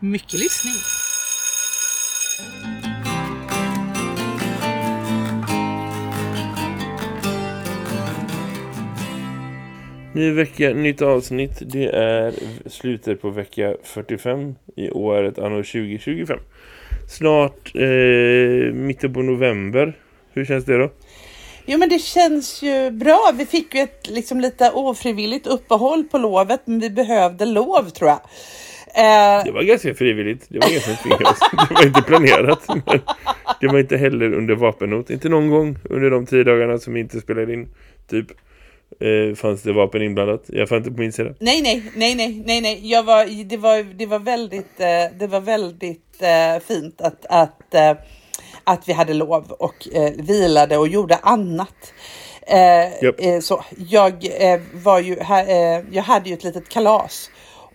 Mycket lyssning. Ny vecka, nytt avsnitt. Det är slutet på vecka 45 i året anno 2025. Snart eh, mitten på november. Hur känns det då? Jo men det känns ju bra. Vi fick ju ett liksom lite ofrivilligt uppehåll på lovet men vi behövde lov tror jag. Eh... Det var ganska frivilligt. Det var ganska tvingat. Det var inte planerat. Men det var inte heller under vapennot. Inte någon gång under de tio dagarna som vi inte spelade in. Typ. Eh, fanns det vapen inblandat? Jag fann inte på min sida. Nej, nej, nej, nej, nej, nej. Jag var, det, var, det var väldigt, eh, det var väldigt eh, fint att, att, eh, att vi hade lov och eh, vilade och gjorde annat. Yep. Eh, så jag var ju, jag hade ju ett litet kalas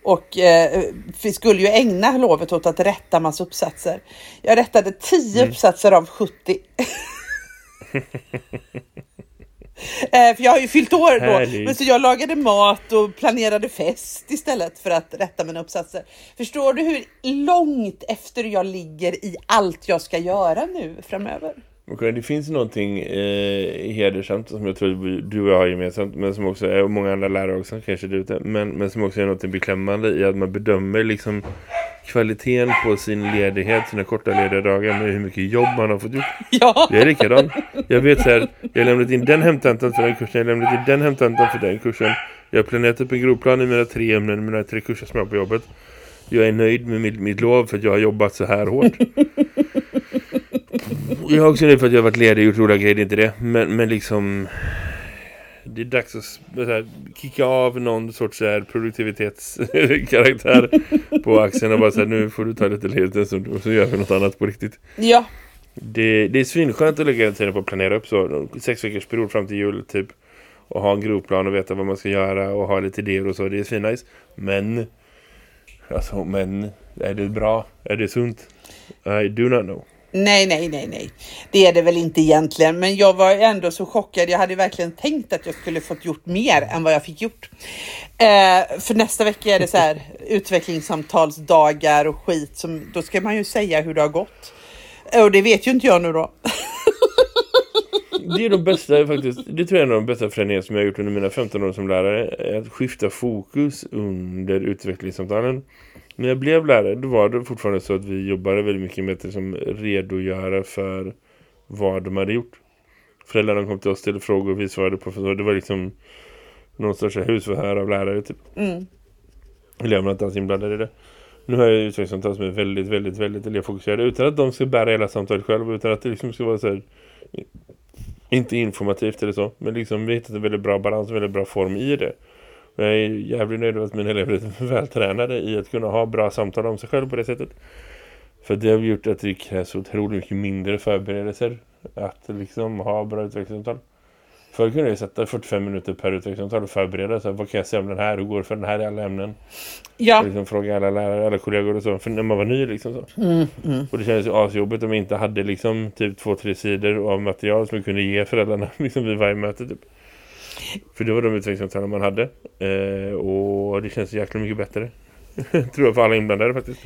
och eh, vi skulle ju ägna lovet åt att rätta massa uppsatser. Jag rättade 10 mm. uppsatser av 70. eh, för jag har ju fyllt år då. Men så jag lagade mat och planerade fest istället för att rätta mina uppsatser. Förstår du hur långt efter jag ligger i allt jag ska göra nu framöver? Okay, det finns någonting eh, hedersamt som jag tror du och jag har gemensamt men som också är, och många andra lärare också kanske det ute, men, men som också är något beklämmande i att man bedömer liksom kvaliteten på sin ledighet, sina korta lediga dagar med hur mycket jobb man har fått gjort. Ja. Det är likadant. Jag vet så här, jag har lämnat in den hämtentan för den kursen, jag har lämnat in den hämtentan för den kursen. Jag har planerat upp en grovplan i mina tre ämnen, mina tre kurser som jag har på jobbet. Jag är nöjd med mitt, mitt lov för att jag har jobbat så här hårt. Jag är också nöjd för att jag har varit ledig och gjort roliga grejer, det är inte det. Men, men liksom... Det är dags att här, kicka av någon sorts här, produktivitetskaraktär på axeln och bara säga nu får du ta lite ledigt och så gör vi något annat på riktigt. Ja. Det, det är svinskönt att lägga tiden på att planera upp så. Sex veckors period fram till jul typ. Och ha en grovplan och veta vad man ska göra och ha lite idéer och så. Det är svinnice. Men... Alltså, men... Är det bra? Är det sunt? I do not know. Nej, nej, nej, nej. Det är det väl inte egentligen. Men jag var ändå så chockad. Jag hade verkligen tänkt att jag skulle fått gjort mer än vad jag fick gjort. Eh, för nästa vecka är det så här utvecklingssamtalsdagar och skit. Som, då ska man ju säga hur det har gått. Eh, och det vet ju inte jag nu då. det är de bästa faktiskt. Det tror jag är en av de bästa förändringar som jag har gjort under mina 15 år som lärare. Att skifta fokus under utvecklingssamtalen. När jag blev lärare då var det fortfarande så att vi jobbade väldigt mycket med att liksom redogöra för vad de hade gjort. Föräldrarna kom till oss till frågor och vi svarade på för det var liksom någon sorts husförhör av lärare typ. Mm. Eleverna inte alls inblandade i det. Nu har jag utvecklingssamtal som är väldigt, väldigt, väldigt elevfokuserade utan att de ska bära hela samtalet själv utan att det liksom ska vara så här inte informativt eller så. Men liksom vi har hittat en väldigt bra balans, en väldigt bra form i det. Jag är jävligt nöjd med att mina elever är vältränade i att kunna ha bra samtal om sig själv på det sättet. För det har gjort att det krävs otroligt mycket mindre förberedelser att liksom ha bra utvecklingssamtal. Förr kunde jag sätta 45 minuter per utvecklingssamtal och förbereda. Så vad kan jag säga om den här? Hur går det för den här i alla ämnen? Ja. liksom fråga alla lärare, alla kollegor och så. För när man var ny liksom så. Mm, mm. Och det kändes ju asjobbigt om vi inte hade liksom typ två, tre sidor av material som vi kunde ge föräldrarna liksom vid varje möte typ. För det var de utvecklingssamtalen man hade. Eh, och det känns jäkla mycket bättre. Tror jag för alla inblandade faktiskt.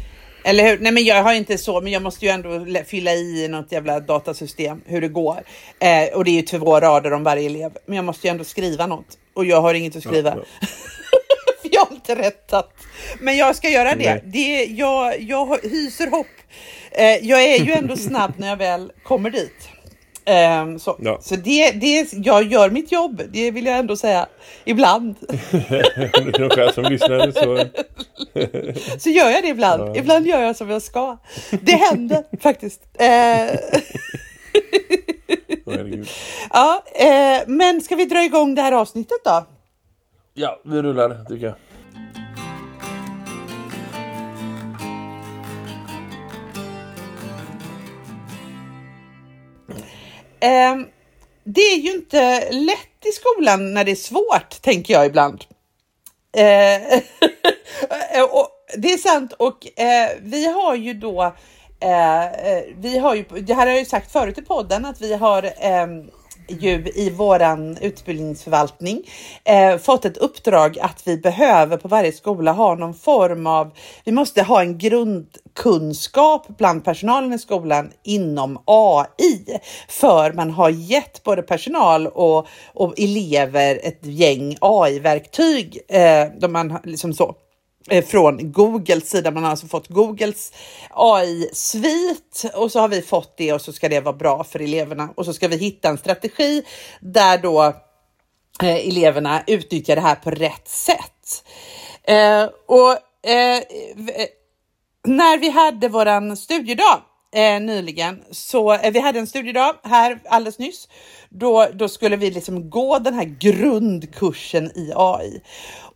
Eller hur? Nej men jag har inte så, men jag måste ju ändå fylla i något jävla datasystem hur det går. Eh, och det är ju två rader om varje elev. Men jag måste ju ändå skriva något. Och jag har inget att skriva. Ja, ja. För jag har inte rättat. Men jag ska göra det. det jag, jag hyser hopp. Eh, jag är ju ändå snabb när jag väl kommer dit. Um, så ja. så det, det, jag gör mitt jobb, det vill jag ändå säga. Ibland. det är någon som lyssnar så... så gör jag det ibland. Ja. Ibland gör jag som jag ska. Det händer faktiskt. Uh... ja, uh, men ska vi dra igång det här avsnittet då? Ja, vi rullar tycker jag. Ehm, det är ju inte lätt i skolan när det är svårt, tänker jag ibland. Eh, och det är sant och eh, vi har ju då eh, eh, vi har ju, det här har jag ju sagt förut i podden, att vi har eh, ju i våran utbildningsförvaltning eh, fått ett uppdrag att vi behöver på varje skola ha någon form av, vi måste ha en grundkunskap bland personalen i skolan inom AI. För man har gett både personal och, och elever ett gäng AI-verktyg. Eh, man liksom så Eh, från Googles sida. Man har alltså fått Googles AI-svit och så har vi fått det och så ska det vara bra för eleverna och så ska vi hitta en strategi där då eh, eleverna utnyttjar det här på rätt sätt. Eh, och eh, eh när vi hade våran studiedag eh, nyligen. Så eh, vi hade en studiedag här alldeles nyss. Då, då skulle vi liksom gå den här grundkursen i AI.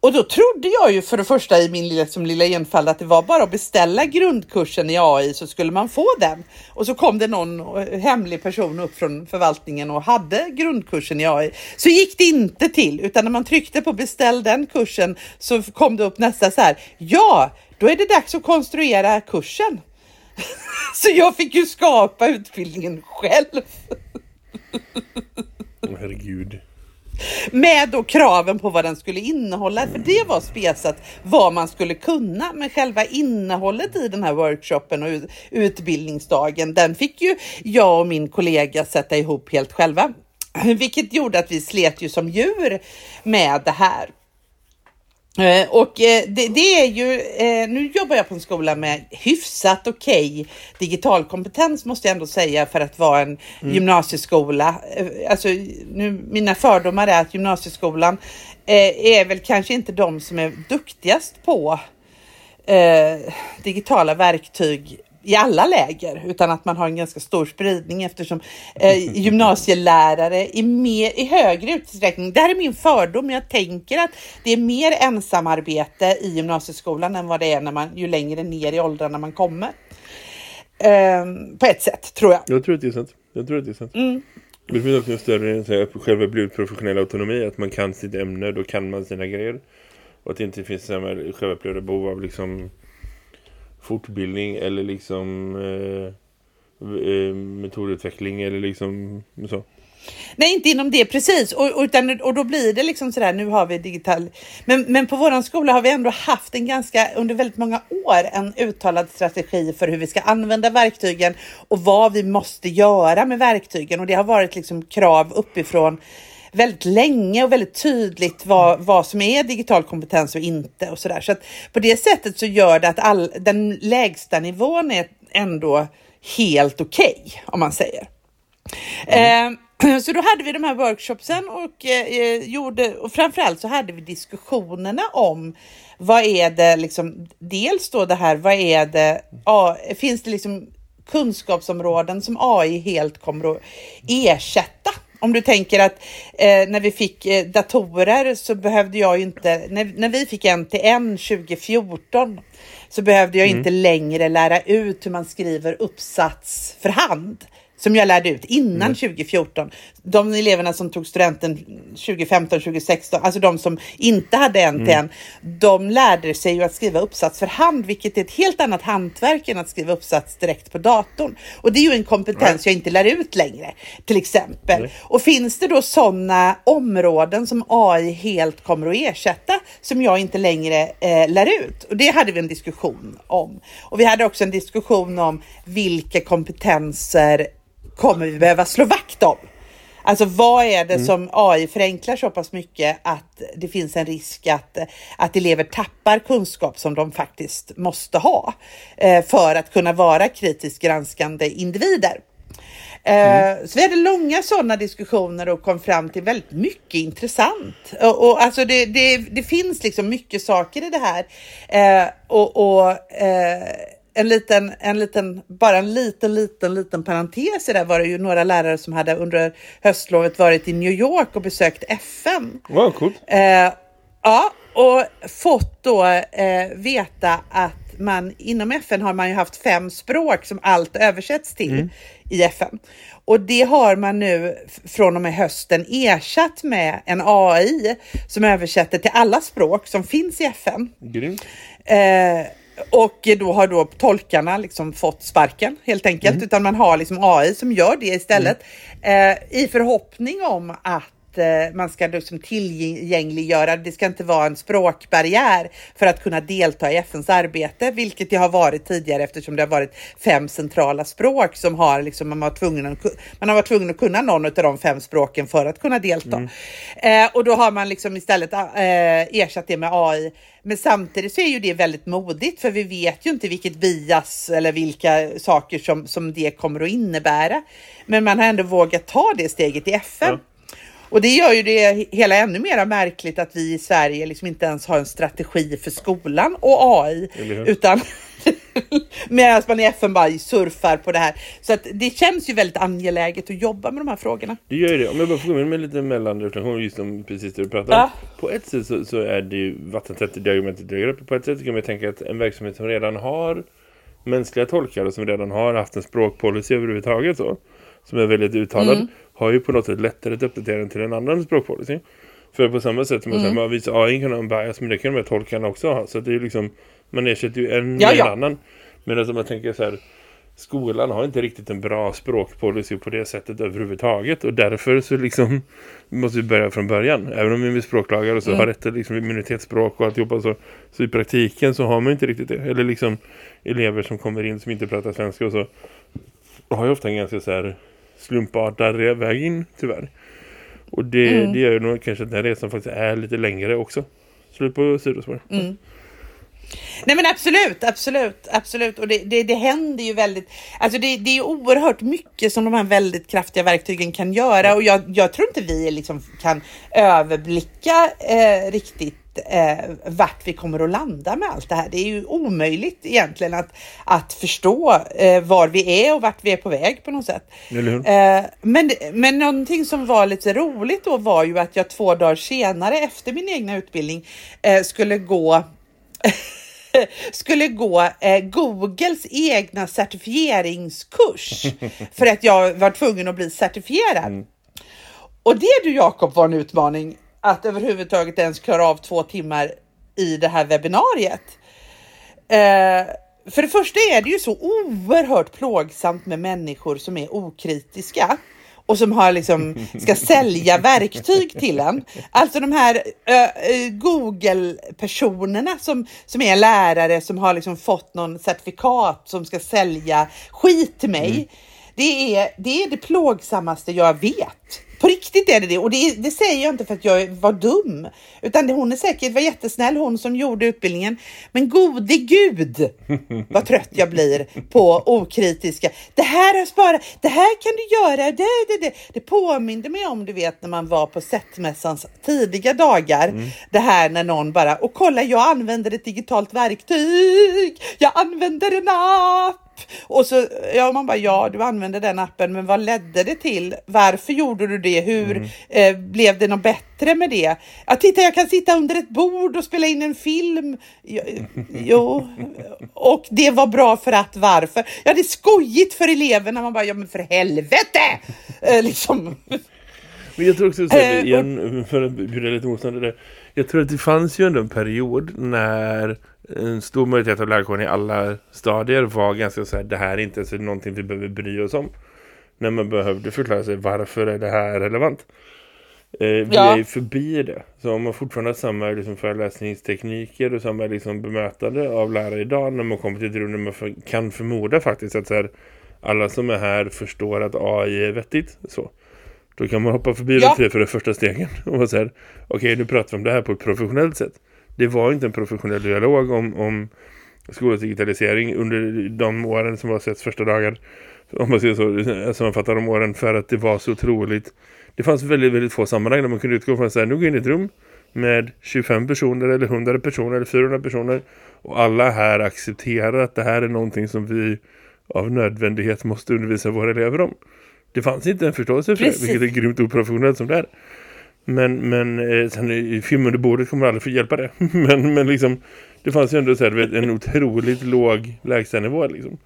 Och då trodde jag ju för det första i min lilla, som lilla enfald att det var bara att beställa grundkursen i AI så skulle man få den. Och så kom det någon eh, hemlig person upp från förvaltningen och hade grundkursen i AI. Så gick det inte till, utan när man tryckte på beställ den kursen så kom det upp nästa så här. Ja, då är det dags att konstruera kursen. Så jag fick ju skapa utbildningen själv. Oh, herregud. Med då kraven på vad den skulle innehålla, för det var spesat vad man skulle kunna. Men själva innehållet i den här workshopen och utbildningsdagen, den fick ju jag och min kollega sätta ihop helt själva. Vilket gjorde att vi slet ju som djur med det här. Eh, och eh, det, det, är ju, eh, nu jobbar jag på en skola med hyfsat okej okay digital kompetens måste jag ändå säga för att vara en mm. gymnasieskola. Alltså, nu, mina fördomar är att gymnasieskolan är väl kanske inte de som är duktigast på digitala verktyg i alla läger utan att man har en ganska stor spridning eftersom eh, gymnasielärare i, mer, i högre utsträckning, det här är min fördom, jag tänker att det är mer ensamarbete i gymnasieskolan än vad det är när man, ju längre ner i åldrarna man kommer. Eh, på ett sätt, tror jag. Jag tror att det är sant. Jag tror att det är sant. Mm. Det finns också en större så här, själva blivit professionell autonomi, att man kan sitt ämne, då kan man sina grejer. Och att det inte finns samma självupplevda behov av liksom fortbildning eller liksom eh, eh, metodutveckling eller liksom så. Nej, inte inom det precis. Och, utan, och då blir det liksom sådär, nu har vi digital... Men, men på våran skola har vi ändå haft en ganska, under väldigt många år, en uttalad strategi för hur vi ska använda verktygen och vad vi måste göra med verktygen. Och det har varit liksom krav uppifrån väldigt länge och väldigt tydligt vad, vad som är digital kompetens och inte och sådär. Så att på det sättet så gör det att all, den lägsta nivån är ändå helt okej okay, om man säger. Mm. Eh, så då hade vi de här workshopsen och eh, eh, gjorde och framförallt så hade vi diskussionerna om vad är det liksom, dels då det här, vad är det, ja, finns det liksom kunskapsområden som AI helt kommer att ersätta? Om du tänker att eh, när vi fick eh, datorer så behövde jag ju inte, när, när vi fick en till en 2014 så behövde jag mm. inte längre lära ut hur man skriver uppsats för hand som jag lärde ut innan mm. 2014. De eleverna som tog studenten 2015, 2016, alltså de som inte hade en till mm. en, de lärde sig ju att skriva uppsats för hand, vilket är ett helt annat hantverk än att skriva uppsats direkt på datorn. Och det är ju en kompetens mm. jag inte lär ut längre, till exempel. Och finns det då sådana områden som AI helt kommer att ersätta som jag inte längre eh, lär ut? Och det hade vi en diskussion om. Och vi hade också en diskussion om vilka kompetenser kommer vi behöva slå vakt om. Alltså vad är det mm. som AI förenklar så pass mycket att det finns en risk att, att elever tappar kunskap som de faktiskt måste ha eh, för att kunna vara kritiskt granskande individer. Eh, mm. Så vi hade långa sådana diskussioner och kom fram till väldigt mycket intressant. Och, och alltså det, det, det finns liksom mycket saker i det här. Eh, och, och eh, en liten, en liten, bara en liten, liten, liten parentes i det var det ju några lärare som hade under höstlovet varit i New York och besökt FN. Wow, coolt. Eh, ja, och fått då eh, veta att man inom FN har man ju haft fem språk som allt översätts till i FN. Och det har man nu från och med hösten ersatt med en AI som översätter till alla språk som finns i FN. Grymt. Eh, och då har då tolkarna liksom fått sparken helt enkelt, utan man har liksom AI som gör det istället. Eh, i förhoppning om att eh, man ska liksom tillgängliggöra, det ska inte vara en språkbarriär för att kunna delta i FNs arbete, vilket det har varit tidigare eftersom det har varit fem centrala språk som har liksom, man, har tvungen att, man har varit tvungen att kunna någon av de fem språken för att kunna delta. Eh, och då har man liksom istället eh, ersatt det med AI. Men samtidigt så är ju det väldigt modigt för vi vet ju inte vilket bias eller vilka saker som, som det kommer att innebära. Men man har ändå vågat ta det steget i FN. Ja. Och det gör ju det hela ännu mer märkligt att vi i Sverige liksom inte ens har en strategi för skolan och AI. Utan medan man i FN bara surfar på det här. Så att det känns ju väldigt angeläget att jobba med de här frågorna. Det gör ju det. Om jag bara får gå med, lite mellanreflektion just om precis det du pratar om. Ja. På ett sätt så, så är det ju vattentätt i det argumentet du lägger upp. På ett sätt kan man tänka att en verksamhet som redan har mänskliga tolkar och som redan har haft en språkpolicy överhuvudtaget så, som är väldigt uttalad, Mm. Har ju på något sätt lättare att uppdatera den till en annan språkpolicy. För på samma sätt som man Mm. säger, visst AI kan ha en bias, men det kan de här tolkarna också ha. Så det är ju liksom, man ersätter ju en Ja, med ja. en annan. Medan om man tänker så här, skolan har inte riktigt en bra språkpolicy på det sättet överhuvudtaget. Och därför så liksom måste vi börja från början. Även om vi är med språklagar och så Mm. har rätt till liksom minoritetsspråk och alltihopa så, så i praktiken så har man inte riktigt det. Eller liksom elever som kommer in som inte pratar svenska och så har ju ofta en ganska så här slumpartad väg in tyvärr. Och det, Mm. det gör ju nog kanske att den resan faktiskt är lite längre också. Slut på sidospår. Mm. Nej men absolut, absolut, absolut. Och det, det, det händer ju väldigt, alltså det, det är ju oerhört mycket som de här väldigt kraftiga verktygen kan göra och jag, jag tror inte vi liksom kan överblicka eh, riktigt eh, vart vi kommer att landa med allt det här. Det är ju omöjligt egentligen att, att förstå eh, var vi är och vart vi är på väg på något sätt. Eh, men, men någonting som var lite roligt då var ju att jag två dagar senare efter min egna utbildning eh, skulle gå skulle gå eh, Googles egna certifieringskurs för att jag var tvungen att bli certifierad. Och det du Jakob var en utmaning att överhuvudtaget ens klara av två timmar i det här webbinariet. Eh, för det första är det ju så oerhört plågsamt med människor som är okritiska och som har liksom ska sälja verktyg till en. Alltså de här uh, Google-personerna som, som är lärare som har liksom fått någon certifikat som ska sälja skit till mig. Det, är, det är det plågsammaste jag vet. På riktigt är det det. Och det, det säger jag inte för att jag var dum. Utan det, hon är säkert var jättesnäll, hon som gjorde utbildningen. Men gode gud vad trött jag blir på okritiska. Det här har sparat, det här kan du göra. Det, det, det. det påminde mig om, du vet, när man var på Sättmässans tidiga dagar. Det här när någon bara, och kolla jag använder ett digitalt verktyg. Jag använder en app. Och så, ja man bara, ja du använde den appen, men vad ledde det till? Varför gjorde du det? Hur eh, blev det något bättre med det? Ja, titta jag kan sitta under ett bord och spela in en film. Jo, jo. och det var bra för att varför? Ja det är skojigt för eleverna. Man bara, ja men för helvete! Eh, liksom. Men jag tror också så här, Eh, igen, för att bjuda lite motstånd där. Jag tror att det fanns ju ändå en period när en stor majoritet av lärarkåren i alla stadier var ganska så här, det här är inte så någonting vi behöver bry oss om. När man behövde förklara sig varför är det här relevant. Eh, vi Ja. är förbi det. Så om man fortfarande har samma liksom, föreläsningstekniker och samma liksom, bemötande av lärare idag när man kommer till ett rum där man för, kan förmoda faktiskt att så här, alla som är här förstår att AI är vettigt. Så. Då kan man hoppa förbi Ja. de tre för de första stegen och så här, okej nu pratar vi om det här på ett professionellt sätt. Det var inte en professionell dialog om, om skolans digitalisering under de åren som var setts första dagar. Om man ska så sammanfatta de åren för att det var så otroligt. Det fanns väldigt, väldigt få sammanhang där man kunde utgå från att säga, nu går jag in i ett rum med 25 personer eller 100 personer eller 400 personer och alla här accepterar att det här är någonting som vi av nödvändighet måste undervisa våra elever om. Det fanns inte en förståelse för Precis. det, vilket är grymt oprofessionellt som det är. Men, men eh, sen i film under bordet kommer aldrig få hjälpa det. men, men liksom, det fanns ju ändå så här, vet, en otroligt låg lägstanivå liksom.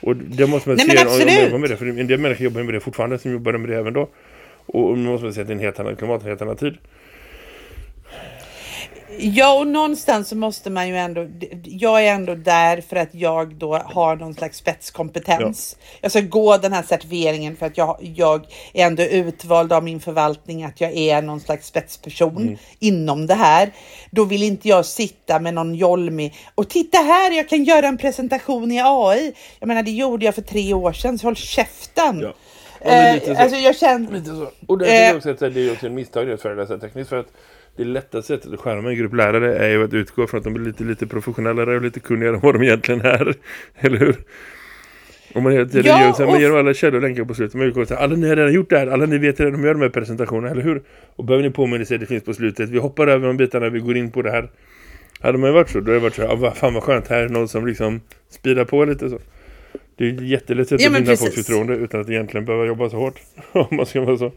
Och det måste man Nej, se om jobbar med det. För en del människor jobbar med det fortfarande som jobbar med det även då. Och, och nu måste man säga att det är en helt annan klimat, en helt annan tid. Ja, och någonstans så måste man ju ändå, jag är ändå där för att jag då har någon slags spetskompetens. Jag ska gå den här certifieringen för att jag, jag är ändå utvald av min förvaltning att jag är någon slags spetsperson inom det här. Då vill inte jag sitta med någon jolmig och titta här, jag kan göra en presentation i AI. Jag menar, det gjorde jag för tre år sedan, så håll käften. Ja. Ja, Eh, alltså jag känner... Lite så. Och det, det, är Eh. också ett, det är också en misstag att föreläsa tekniskt för att det lättaste sättet att skärma en grupp lärare är ju att utgå från att de är lite, lite professionellare och lite kunnigare än vad de egentligen är. Eller hur? Om man hela tiden Ja, gör så här, man ger alla källor länkar på slutet. Man utgår från att alla ni har redan gjort det här. Alla ni vet redan de gör de här presentationerna, eller hur? Och behöver ni påminna sig att det finns på slutet. Vi hoppar över de bitarna, vi går in på det här. Hade man ju varit så, då hade det varit så här, ah, vad fan vad skönt, här är någon som liksom speedar på lite så. Det är ju jättelätt sätt Ja, att vinna folks förtroende utan att egentligen behöva jobba så hårt. Om man ska vara så.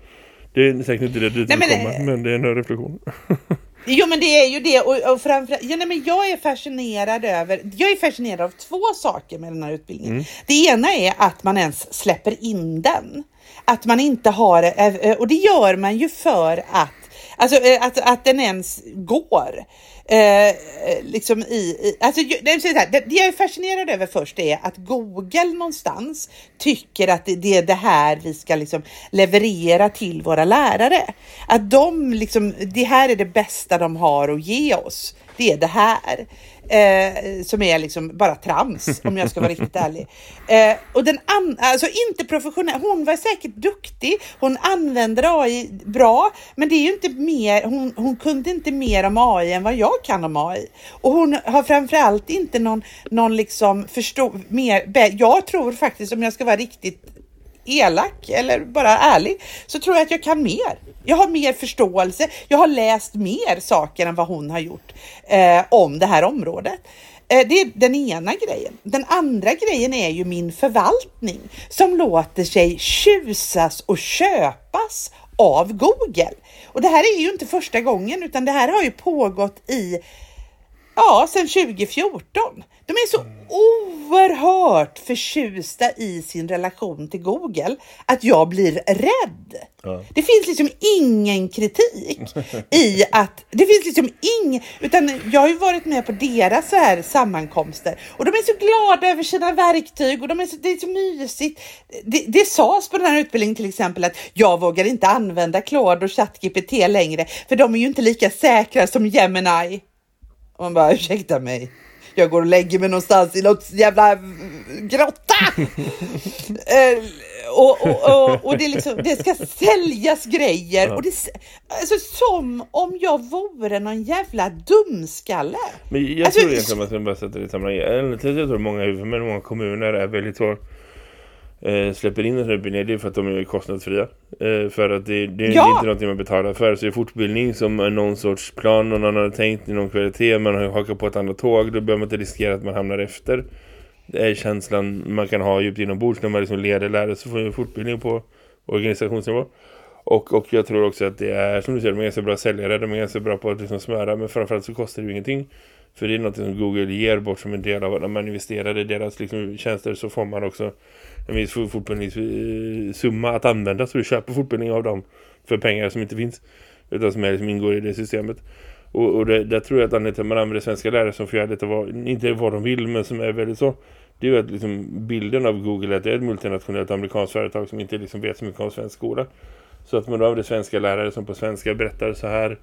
Det är säkert inte det dit Nej, men, komma, men det är en reflektion. Jo men det är ju det och, och framförallt, ja, nej, men jag är fascinerad över, jag är fascinerad av två saker med den här utbildningen. Det ena är att man ens släpper in den. Att man inte har, eh, och det gör man ju för att, alltså eh, att, att den ens går. Eh, liksom i, i alltså, det, är så här, det, det jag är fascinerad över först är att Google någonstans tycker att det, det är det här vi ska liksom leverera till våra lärare. Att de liksom, det här är det bästa de har att ge oss. Det är det här. Eh, som är liksom bara trams om jag ska vara riktigt ärlig. Eh, och den an- alltså inte professionell, hon var säkert duktig, hon använder AI bra, men det är ju inte mer, hon, hon kunde inte mer om AI än vad jag kan om AI. Och hon har framförallt inte någon, någon liksom förstå, mer, jag tror faktiskt om jag ska vara riktigt elak eller bara ärlig så tror jag att jag kan mer. Jag har mer förståelse. Jag har läst mer saker än vad hon har gjort eh, om det här området. Eh, det är den ena grejen. Den andra grejen är ju min förvaltning som låter sig tjusas och köpas av Google. Och det här är ju inte första gången utan det här har ju pågått i Ja, sedan 2014. De är så oerhört förtjusta i sin relation till Google att jag blir rädd. Ja. Det finns liksom ingen kritik i att, det finns liksom ing, utan jag har ju varit med på deras så här sammankomster och de är så glada över sina verktyg och de är så, det är så mysigt. Det, det sades på den här utbildningen till exempel att jag vågar inte använda Claude och ChatGPT längre för de är ju inte lika säkra som Gemini. Och man bara, ursäkta mig. Jag går och lägger mig någonstans i något jävla mm, grotta. Eh, och, och, och, och det, liksom, det ska säljas grejer. Och det, alltså, som om jag vore någon jävla dumskalle. Men jag Alltså, tror egentligen att man bara sätta det i sammanhang. Jag tror många huvudmän många kommuner är väldigt så eh, släpper in här utbildningen det är för att de är kostnadsfria. Eh, för att det, det, det är Ja. inte någonting man betalar för. Så det är fortbildning som är någon sorts plan någon annan har tänkt i någon kvalitet. Man har hakat på ett annat tåg. Då behöver man inte riskera att man hamnar efter. Det är känslan man kan ha djupt inombords när man liksom leder lärare så får man fortbildning på organisationsnivå. Och, och jag tror också att det är, som du säger, de är ganska bra säljare, de är ganska bra på att liksom smöra, men framförallt så kostar det ju ingenting. För det är något som Google ger bort som en del av att när man investerar i deras liksom, tjänster så får man också en viss fortbildningssumma att använda så du köper fortbildning av dem för pengar som inte finns utan som är, liksom ingår i det systemet. Och, och det, där tror jag att anledningen till att man använder svenska lärare som får göra detta var, inte vad de vill men som är väldigt så det är ju att liksom, bilden av Google är att det är ett multinationellt amerikanskt företag som inte liksom vet så mycket om svensk skola. Så att man då använder svenska lärare som på svenska berättar så här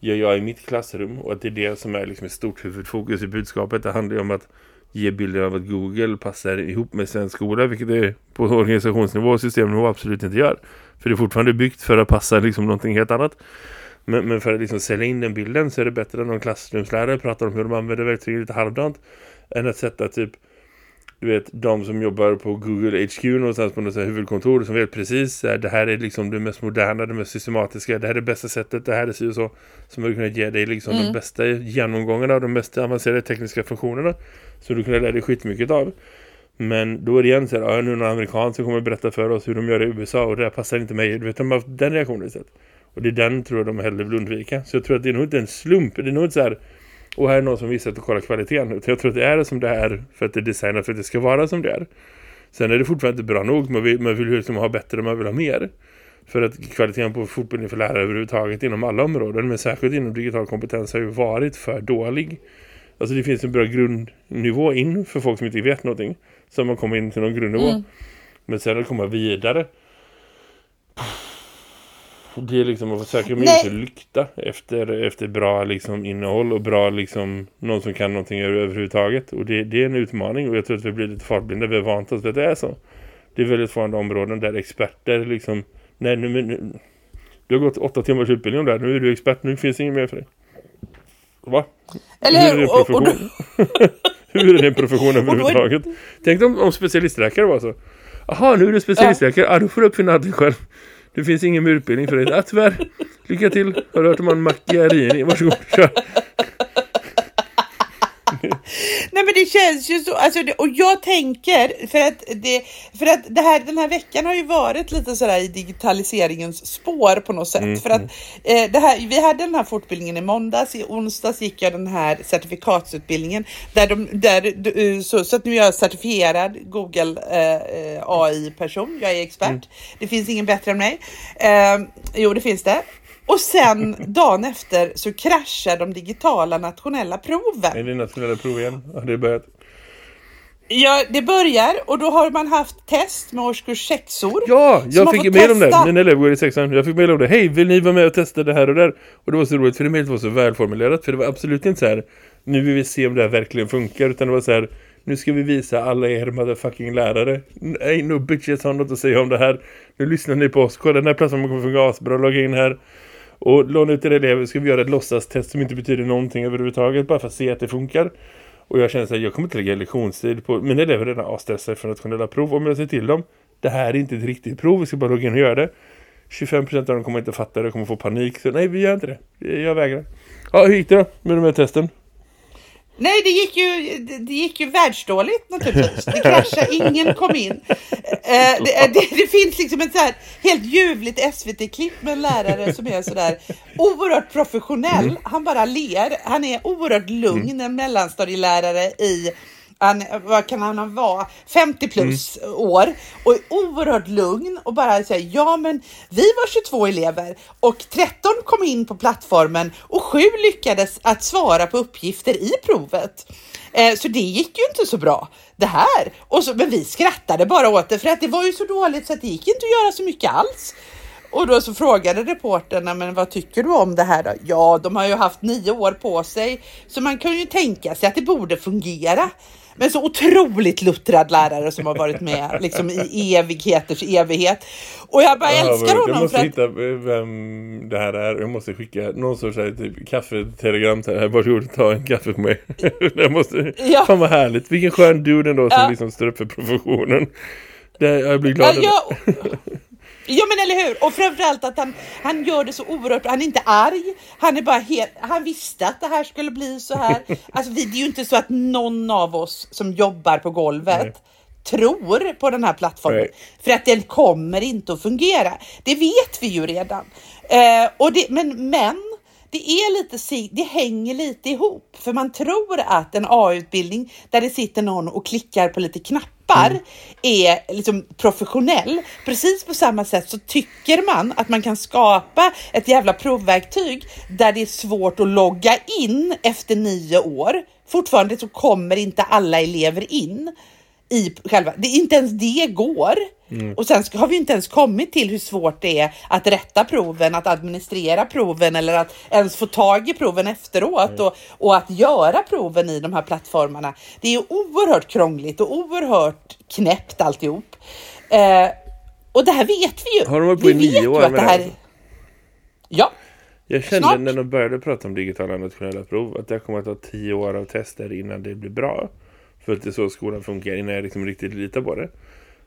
gör jag i mitt klassrum och att det är det som är liksom ett stort huvudfokus i budskapet. Det handlar ju om att ge bilder av att Google passar ihop med svensk skola vilket det på organisationsnivå och systemnivå absolut inte gör. För det är fortfarande byggt för att passa liksom någonting helt annat. Men, men för att liksom sälja in den bilden så är det bättre än någon klassrumslärare pratar om hur de använder verktyg lite halvdant än att sätta typ du vet, de som jobbar på Google HQ någonstans på något huvudkontor som vet precis att det här är liksom det mest moderna, det mest systematiska, det här är det bästa sättet, det här är så så som har kunnat ge dig liksom de bästa genomgångarna och de mest avancerade tekniska funktionerna som du kunde lära dig skitmycket av. Men då är det igen så här, ja, nu är någon amerikan som kommer berätta för oss hur de gör det i USA och det här passar inte mig. Du vet, de har haft den reaktionen istället. Och det är den tror jag de hellre vill undvika. Så jag tror att det är nog inte en slump. Det är nog inte så här, och här är någon som visar att kolla kvaliteten. Utan jag tror att det är som det är för att det är designat för att det ska vara som det är. Sen är det fortfarande inte bra nog. Man vill, man vill liksom ha bättre, man vill ha mer. För att kvaliteten på fortbildning för lärare överhuvudtaget inom alla områden, men särskilt inom digital kompetens har ju varit för dålig. Alltså det finns en bra grundnivå in för folk som inte vet någonting. Så man kommer in till någon grundnivå. Mm. Men sen att komma vidare. Det är liksom att försöka med lykta efter, efter bra liksom, innehåll och bra liksom, någon som kan någonting överhuvudtaget. Och det, det är en utmaning och jag tror att vi blir lite fartblinda. Vi har vant oss vid att det är så. Det är väldigt få områden där experter liksom Nej, nu, nu, du har gått åtta timmars utbildning om det här. Nu är du expert. Nu finns inget mer för dig. Va? Eller hur? Är det och, och du... hur är din profession överhuvudtaget? Tänk om, om specialistläkare var så. Jaha, nu är du specialistläkare. Ja. Ah, då får du uppfinna dig själv. Det finns ingen utbildning för dig. Ja, tyvärr. Lycka till. Har du hört om han macchiarini? Varsågod, kör. Nej men det känns ju så, alltså det, och jag tänker, för att, det, för att det här, den här veckan har ju varit lite sådär i digitaliseringens spår på något sätt. Mm. För att mm. eh, det här, vi hade den här fortbildningen i måndags, i onsdags gick jag den här certifikatsutbildningen där de, där, eh, så, så att nu är jag certifierad Google eh, eh AI-person, jag är expert. Mm. Det finns ingen bättre än mig. Eh, jo, det finns det. Och sen dagen efter så kraschar de digitala nationella proven. Är det nationella prov igen? Har det börjat? Ja, det börjar och då har man haft test med årskurs sexor. Ja, jag fick mejl om det. Min elev går i sexan. Jag fick mejl om det. Hej, vill ni vara med och testa det här och där? Och det var så roligt för det mejlet var så välformulerat. För det var absolut inte så här, nu vill vi se om det här verkligen funkar. Utan det var så här, nu ska vi visa alla er motherfucking lärare. Nej, no bitches har något att säga om det här. Nu lyssnar ni på oss. Kolla, den här plattformen kommer fungera asbra. Logga in här. Och låna ut till elever ska vi göra ett låtsastest som inte betyder någonting överhuvudtaget. Bara för att se att det funkar. Och jag känner att jag kommer inte lägga lektionstid på... Mina elever är redan avstressade för nationella prov. Om jag säger till dem, det här är inte ett riktigt prov. Vi ska bara logga in och göra det. 25% av dem kommer inte fatta det. kommer få panik. Så nej, vi gör inte det. Jag vägrar. Ja, hur gick det då med de här testen? Nej, det gick ju, det gick ju världsdåligt naturligtvis. Det kraschade, ingen kom in. Eh, det, det, det, finns liksom ett så här helt ljuvligt SVT-klipp med en lärare som är sådär oerhört professionell. Mm. Han bara ler. Han är oerhört lugn, mm. en mellanstadielärare i han, vad kan han vara, 50 plus mm. år och är oerhört lugn och bara säger ja men vi var 22 elever och 13 kom in på plattformen och 7 lyckades att svara på uppgifter i provet. Eh, så det gick ju inte så bra det här. Och så, men vi skrattade bara åt det för att det var ju så dåligt så att det gick inte att göra så mycket alls. Och då så frågade reporterna, men vad tycker du om det här då? Ja, de har ju haft nio år på sig, så man kan ju tänka sig att det borde fungera. Men så otroligt luttrad lärare som har varit med liksom i evigheters evighet. Och jag bara älskar honom. Jag måste hitta vem det här är. Jag måste skicka någon sorts här, typ, kaffetelegram till här. Varsågod, ta en kaffe på mig. det måste, ja. Fan vad härligt. Vilken skön dude ändå som ja. liksom står upp för professionen. Det, jag blir glad. Ja, ja. Ja men eller hur! Och framförallt att han, han gör det så oerhört, han är inte arg, han är bara helt, han visste att det här skulle bli så här. Alltså det är ju inte så att någon av oss som jobbar på golvet Nej. tror på den här plattformen. Nej. För att den kommer inte att fungera. Det vet vi ju redan. Eh, och det, men, men det är lite, det hänger lite ihop. För man tror att en A-utbildning där det sitter någon och klickar på lite knappar mm. är liksom professionell. Precis på samma sätt så tycker man att man kan skapa ett jävla provverktyg där det är svårt att logga in efter nio år. Fortfarande så kommer inte alla elever in i själva, det, inte ens det går. Mm. Och sen har vi inte ens kommit till hur svårt det är att rätta proven, att administrera proven eller att ens få tag i proven efteråt mm. och, och att göra proven i de här plattformarna. Det är oerhört krångligt och oerhört knäppt alltihop. Eh, och det här vet vi ju. Har de varit på vi i nio år med det här? Ja. Jag kände Snart. när de började prata om digitala nationella prov att det kommer att ta tio år av tester innan det blir bra. För att det är så skolan funkar innan jag liksom riktigt litar på det.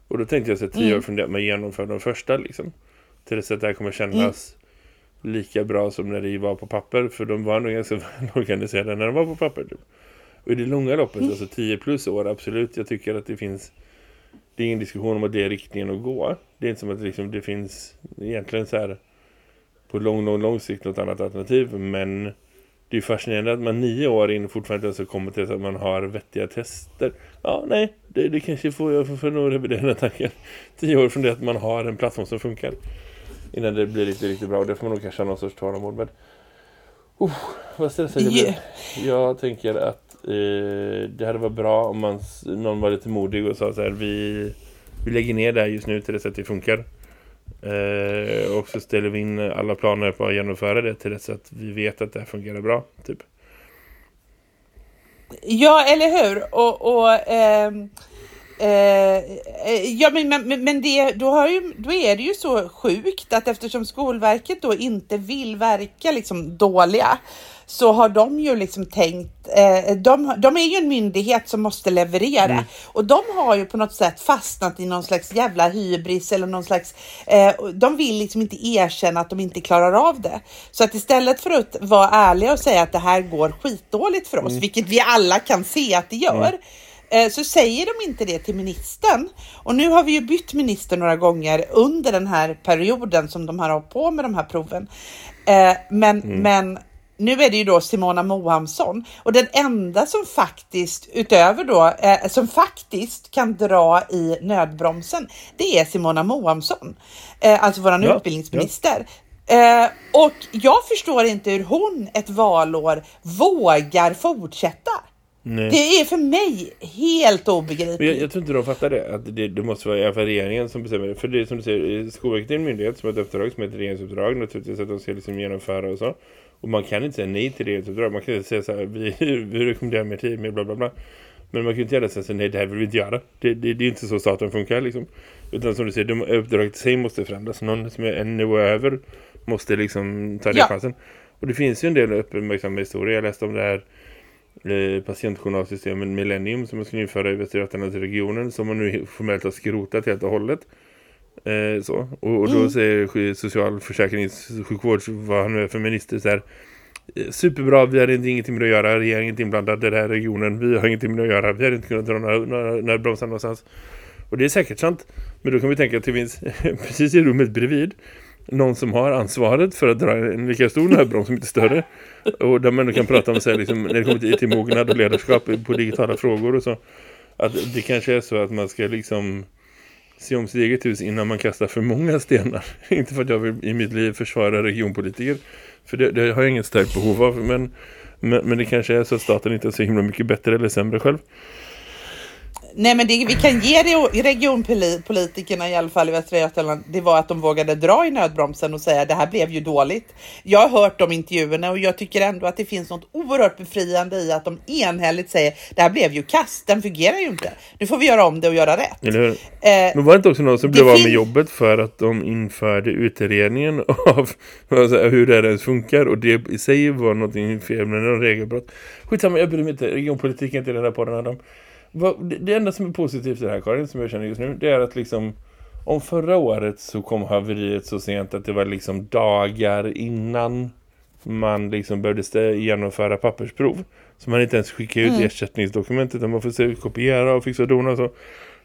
Och då tänkte jag så tio mm. år från det att man genomför de första liksom. Till dess att det här kommer kännas mm. lika bra som när det var på papper. För de var nog ganska organiserade när de var på papper. Typ. Och i det långa loppet, mm. alltså 10 plus år, absolut. Jag tycker att det finns... Det är ingen diskussion om att det är riktningen att gå. Det är inte som att liksom, det finns egentligen så här på lång, lång, lång sikt något annat alternativ. Men det är fascinerande att man nio år in fortfarande inte ens kommit till att man har vettiga tester. Ja, nej, det, det kanske får jag för nog revidera den tanken. Tio år från det att man har en plattform som funkar. Innan det blir riktigt, riktigt bra. Det får man nog kanske ha någon sorts tålamod med. Uh, vad stressad jag blir. Jag tänker att eh, det hade varit bra om man, någon var lite modig och sa så här, vi, vi lägger ner det här just nu till det sätt det funkar. Eh, och så ställer vi in alla planer på att genomföra det till det så att vi vet att det här fungerar bra. Typ. Ja, eller hur? Och, och ehm, eh, eh, ja, men, men, men det, då, har ju, då är det ju så sjukt att eftersom Skolverket då inte vill verka liksom dåliga så har de ju liksom tänkt, eh, de, de är ju en myndighet som måste leverera mm. och de har ju på något sätt fastnat i någon slags jävla hybris eller någon slags, eh, de vill liksom inte erkänna att de inte klarar av det. Så att istället för att vara ärliga och säga att det här går skitdåligt för oss, mm. vilket vi alla kan se att det gör, mm eh, så säger de inte det till ministern. Och nu har vi ju bytt minister några gånger under den här perioden som de har hållit på med de här proven. Eh, men, mm. men nu är det ju då Simona Mohamsson och den enda som faktiskt utöver då eh, som faktiskt kan dra i nödbromsen. Det är Simona Mohamsson, eh, alltså våran ja, utbildningsminister. Ja. Eh, och jag förstår inte hur hon ett valår vågar fortsätta. Nej. Det är för mig helt obegripligt. Jag, jag, tror inte de fattar det. Att det, det måste vara i alla fall regeringen som bestämmer det. För det som du säger, Skolverket är en myndighet som har ett uppdrag som heter regeringsuppdrag. Naturligtvis att de ska liksom genomföra och så. Och man kan inte säga nej till regeringsuppdrag. Man kan inte säga så här, vi, vi rekommenderar mer tid med bla bla bla. Men man kan inte gärna säga nej, det här vill vi inte göra. Det, det, det är inte så staten funkar liksom. Utan som du säger, de uppdraget i sig måste förändras. Någon som är en nivå över måste liksom ta det ja. chansen. Och det finns ju en del uppmärksamma historier. Jag läste om det här eh, patientjournalsystemet Millennium som man skulle införa i Västra regionen som man nu formellt har skrotat helt och hållet. Eh, så. Och, och då mm. säger socialförsäkringssjukvårds vad han är för minister så här eh, Superbra, vi har inte ingenting med att göra Regeringen är inte inblandad i den här regionen Vi har ingenting med att göra, vi har inte kunnat dra några, några, några bromsar någonstans Och det är säkert sant Men då kan vi tänka att det finns precis i rummet bredvid någon som har ansvaret för att dra en lika stor nödbroms som inte större Och där man kan prata om sig liksom, när det kommer till IT-mognad och ledarskap på digitala frågor och så Att det kanske är så att man ska liksom se om sitt eget hus innan man kastar för många stenar. Inte för att jag vill i mitt liv försvara regionpolitiker. För det, det har jag inget starkt behov av. Men, men, men, det kanske är så att staten inte är så himla mycket bättre eller sämre själv. Nej, men det vi kan ge regionpolitikerna i alla fall i Västra Götaland, det var att de vågade dra i nödbromsen och säga det här blev ju dåligt. Jag har hört de intervjuerna och jag tycker ändå att det finns något oerhört befriande i att de enhälligt säger det här blev ju kast, den fungerar ju inte. Nu får vi göra om det och göra rätt. Eh, men var det inte också någon som blev av med jobbet för att de införde utredningen av hur det ens funkar och det i sig var någonting fel med någon regelbrott. Skitsamma, jag bryr mig inte. Regionpolitiken inte den här podden, Adam det enda som är positivt i det här Karin som jag känner just nu det är att liksom om förra året så kom haveriet så sent att det var liksom dagar innan man liksom började genomföra pappersprov. Så man inte ens skickar ut mm. ersättningsdokument utan man får se, kopiera och fixa dona och så.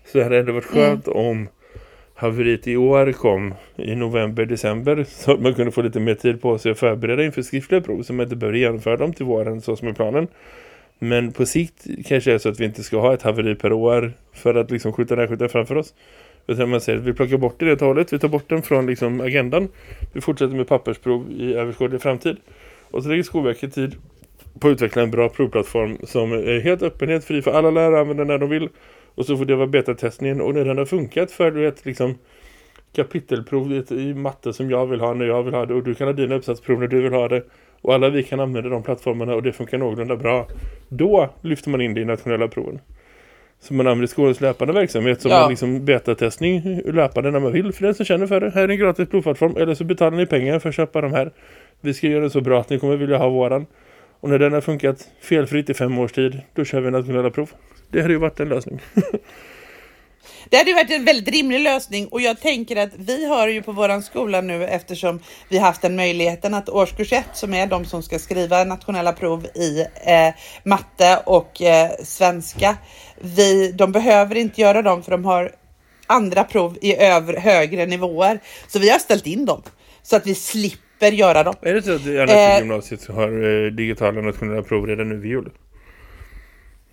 Så det hade det varit skönt mm. om haveriet i år kom i november, december så att man kunde få lite mer tid på sig att förbereda inför skriftliga prov så man inte börjar genomföra dem till våren så som är planen. Men på sikt kanske det är så att vi inte ska ha ett haveri per år för att liksom skjuta den skjuta framför oss. Utan man säger att vi plockar bort det talet, vi tar bort den från liksom agendan. Vi fortsätter med pappersprov i överskådlig framtid. Och så lägger Skolverket tid på att utveckla en bra provplattform som är helt öppen, helt fri för alla lärare att använda när de vill. Och så får det vara betatestningen och när den har funkat för du vet liksom kapitelprov i matte som jag vill ha när jag vill ha det och du kan ha dina uppsatsprov när du vill ha det och alla vi kan använda de plattformarna och det funkar någorlunda bra. Då lyfter man in det i nationella proven. Så man använder skolans löpande verksamhet som ja. en liksom betatestning löpande när man vill. För den som känner för det. Här är en gratis provplattform. Eller så betalar ni pengar för att köpa de här. Vi ska göra det så bra att ni kommer vilja ha våran. Och när den har funkat felfritt i fem års tid, då kör vi nationella prov. Det hade ju varit en lösning. Det hade varit en väldigt rimlig lösning och jag tänker att vi har ju på våran skola nu eftersom vi haft den möjligheten att årskurs 1 som är de som ska skriva nationella prov i eh, matte och eh, svenska. Vi, de behöver inte göra dem för de har andra prov i över, högre nivåer. Så vi har ställt in dem så att vi slipper göra dem. Är det så att alla eh, gymnasiet har eh, digitala nationella prov redan nu vid jul?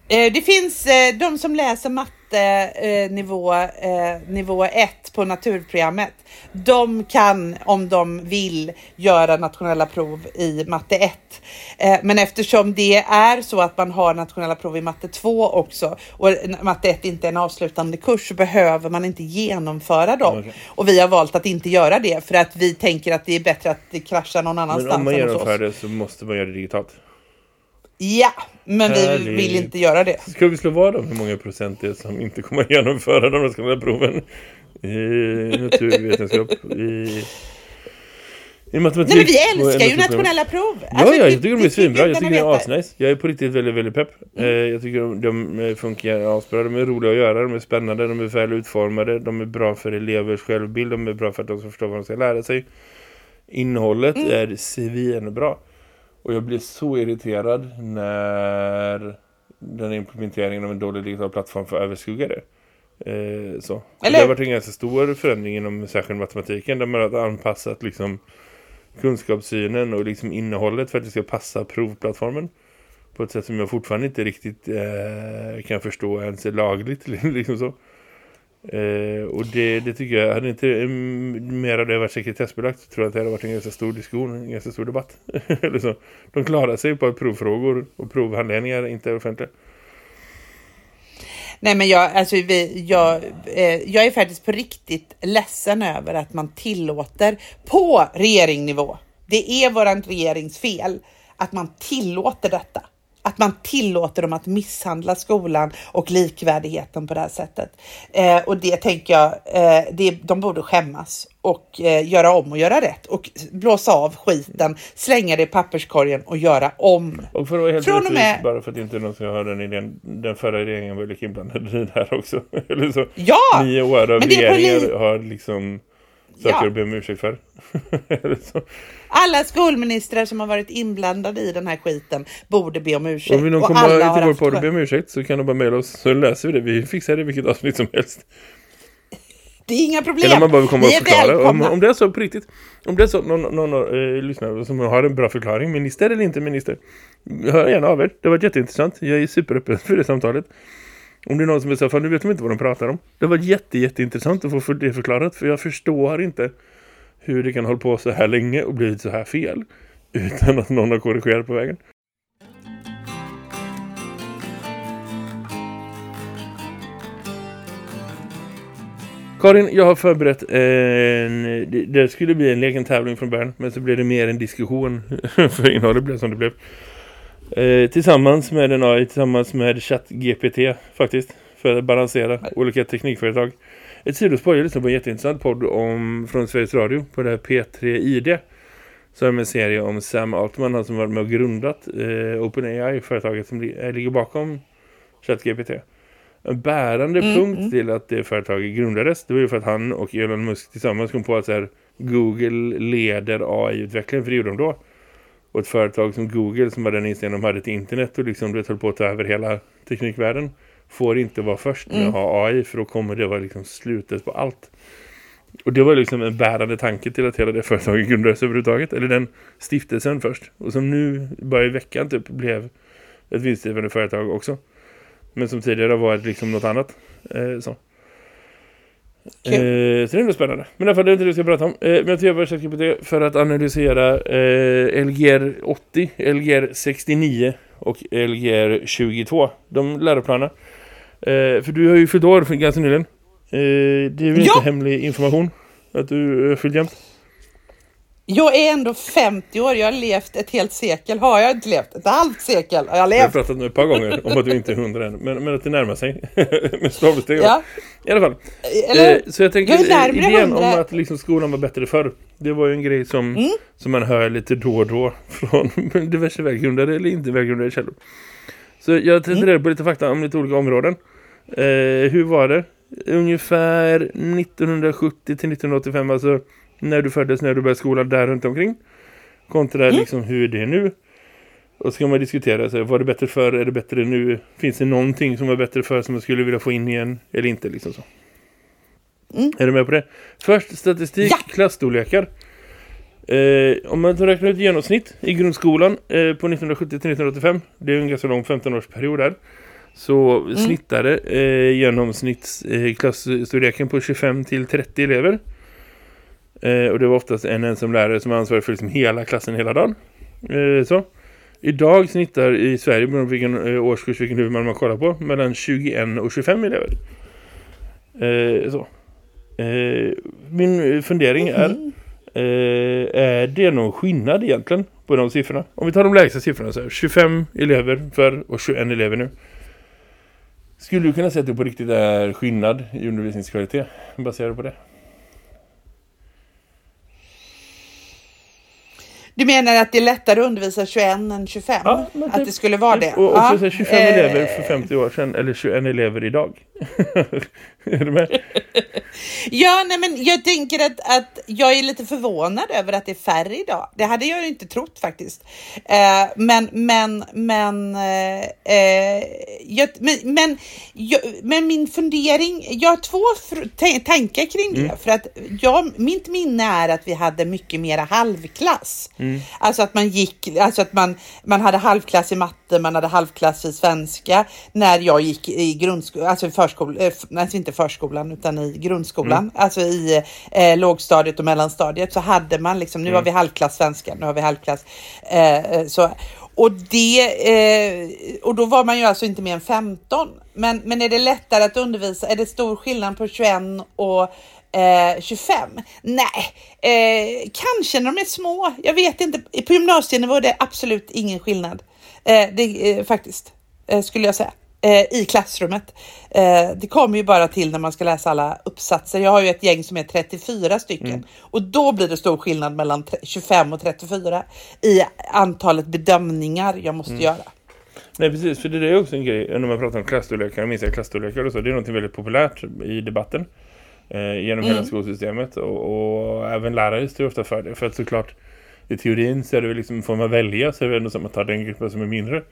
Eh, det finns eh, de som läser matte eh, nivå, eh, nivå 1 på naturprogrammet. De kan, om de vill, göra nationella prov i matte 1. Eh, men eftersom det är så att man har nationella prov i matte 2 också och matte 1 inte är en avslutande kurs så behöver man inte genomföra dem. Okay. Och vi har valt att inte göra det för att vi tänker att det är bättre att det kraschar någon annanstans. Men om man genomför det så måste man göra det digitalt. Ja, men Härligt. vi vill inte göra det. Ska vi slå vad om hur många procent det är som inte kommer att genomföra de nationella proven i naturvetenskap, i, i matematik? Nej, men vi älskar ju nationella prov. Ja, alltså, ja, jag tycker de är svinbra. Jag tycker det är asnice. Jag är på riktigt väldigt, väldigt pepp. Mm. Eh, jag tycker de, de funkar asbra. De är roliga att göra, de är spännande, de är väl utformade. De är bra för elevers självbild, de är bra för att de ska förstå vad de ska lära sig. Innehållet mm. är svinbra. bra. Och jag blev så irriterad när den implementeringen av en dålig digital plattform för överskuggade. Eh, så. Det har varit en ganska stor förändring inom särskilt matematiken där man har anpassat liksom kunskapssynen och liksom innehållet för att det ska passa provplattformen på ett sätt som jag fortfarande inte riktigt eh, kan förstå ens är lagligt. liksom så. Eh, och det, det tycker jag, hade inte mm, mer av det varit sekretessbelagt så tror jag att det hade varit en ganska stor diskussion, en ganska stor debatt. så, de klarar sig på att provfrågor och provhandledningar inte är offentliga. Nej men jag, alltså vi, jag, eh, jag är faktiskt på riktigt ledsen över att man tillåter på regeringnivå. Det är våran regerings fel att man tillåter detta att man tillåter dem att misshandla skolan och likvärdigheten på det här sättet. Eh, och det tänker jag, eh, det, de borde skämmas och eh, göra om och göra rätt och blåsa av skiten, slänga det i papperskorgen och göra om. Och för att vara helt Från med... bara för att inte någon ska höra den idén, den förra regeringen var lika inblandad i det här också. Eller så, ja! Nio år av regeringar har liksom saker ja. att be om ursäkt för. alla skolministrar som har varit inblandade i den här skiten borde be om ursäkt. Om vi någon kommer till vår podd och be om ursäkt så kan de bara mejla oss så läser vi det. Vi fixar det vilket avsnitt som helst. Det är inga problem. Eller man bara komma och förklara. Om, om det är så på riktigt. Om det är så någon, någon, någon äh, lyssnare som har en bra förklaring. Minister eller inte minister. Hör gärna av er. Det var jätteintressant. Jag är superöppen för det samtalet. Om det är någon som är så, fan nu vet de inte vad de pratar om. Det var jätte, jätteintressant att få det förklarat. För jag förstår inte hur det kan hålla på så här länge och bli så här fel. Utan att någon har korrigerat på vägen. Karin, jag har förberett en... Det skulle bli en leken tävling från början. Men så blev det mer en diskussion. för innehållet blev som det blev. Eh, tillsammans med en AI, tillsammans med ChatGPT faktiskt. För att balansera olika teknikföretag. Ett sidospår, jag lyssnade på en jätteintressant podd om, från Sveriges Radio på det här P3 ID. Som är en serie om Sam Altman, han som var med och grundat eh, OpenAI, företaget som li eh, ligger bakom ChatGPT. En bärande mm, punkt mm. till att det företaget grundades, det var ju för att han och Elon Musk tillsammans kom på att så här, Google leder AI-utvecklingen, för det gjorde de då. Och ett företag som Google som var den inställningen de hade till internet och liksom det höll på att ta över hela teknikvärlden får inte vara först med mm. att ha AI för då kommer det vara liksom slutet på allt. Och det var liksom en bärande tanke till att hela det företaget grundades överhuvudtaget. Eller den stiftelsen först. Och som nu bara i veckan typ blev ett vinstdrivande företag också. Men som tidigare var liksom något annat. Eh, så. Okay. Eh, så det är ändå spännande. Men i alla fall det är inte det jag ska prata om. Eh, men jag på det för att analysera eh, LGR 80, LGR 69 och LGR 22. De läroplanerna. Eh, för du har ju fyllt år ganska nyligen. Eh, det är ju ja. inte hemlig information att du har fyllt jämt. Jag är ändå 50 år, jag har levt ett helt sekel. Har jag inte levt? Ett halvt sekel har jag levt. Jag har pratat nu ett par gånger om att du inte är hundra än. Men, men att det närmar sig. med stavbesteg. Ja. I alla fall. Eller, eh, så jag tänker, jag idén 100. om att liksom skolan var bättre förr. Det var ju en grej som, mm. som man hör lite då och då. Från diverse välgrundade eller inte välgrundade källor. Så jag testade mm. på lite fakta om lite olika områden. Eh, hur var det? Ungefär 1970 till 1985, alltså när du föddes, när du började skolan där runt omkring. Kontra mm. liksom hur det är nu. Och så kan man diskutera, så var det bättre förr, är det bättre nu? Finns det någonting som var bättre förr som man skulle vilja få in igen eller inte? Liksom så. Mm. Är du med på det? Först statistik, ja. klassstorlekar. Eh, om man räknar ut genomsnitt i grundskolan eh, på 1970 till 1985, det är en ganska lång 15-årsperiod där, så mm. snittade eh, genomsnittsklassstorleken eh, på 25 till 30 elever. Eh, och det var oftast en ensam lärare som ansvarade för liksom hela klassen hela dagen. Eh, så. Idag snittar i Sverige, beroende på vilken eh, årskurs, vilken huvudman man kollar på, mellan 21 och 25 elever. Eh, så. Eh, min fundering är, mm. eh, är det någon skillnad egentligen på de siffrorna? Om vi tar de lägsta siffrorna så här, 25 elever för och 21 elever nu. Skulle du kunna säga att det på riktigt är skillnad i undervisningskvalitet baserat på det? Du menar att det är lättare att undervisa 21 än 25? Ja, att det typ skulle vara det? Och, och ja. så 25 eh. elever för 50 år sedan eller 21 elever idag. är du med? ja, nej men jag tänker att, att jag är lite förvånad över att det är färre idag. Det hade jag inte trott faktiskt. Eh, men, men, men, eh, eh jag, men, men, jag, men, min fundering, jag har två tankar kring det. Mm. För att jag, mitt minne är att vi hade mycket mera halvklass. Mm. Alltså att man gick, alltså att man, man hade halvklass i matte, man hade halvklass i svenska när jag gick i grundskolan, alltså i förskolan, eh, nej inte förskolan utan i grundskolan, mm. alltså i eh, lågstadiet och mellanstadiet så hade man liksom, nu mm. har vi halvklass svenska, nu har vi halvklass eh, eh, så. Och, det, eh, och då var man ju alltså inte mer än 15. Men, men är det lättare att undervisa? Är det stor skillnad på 21 och eh, 25? Nej, eh, kanske när de är små. Jag vet inte. På gymnasienivå är det absolut ingen skillnad. Eh, det, eh, faktiskt, eh, skulle jag säga. Eh, I klassrummet. det kommer ju bara till när man ska läsa alla uppsatser. Jag har ju ett gäng som är 34 stycken mm. och då blir det stor skillnad mellan 25 och 34 i antalet bedömningar jag måste mm. göra. Nej precis, för det är också en grej när man pratar om klassstorlekar, minsta klassstorlekar och så. Det är något väldigt populärt i debatten eh, genom mm. hela skolsystemet och, och även lärare står ofta för det. För att såklart i teorin så är det liksom, får man välja så är det ändå som att ta den gruppen som är mindre.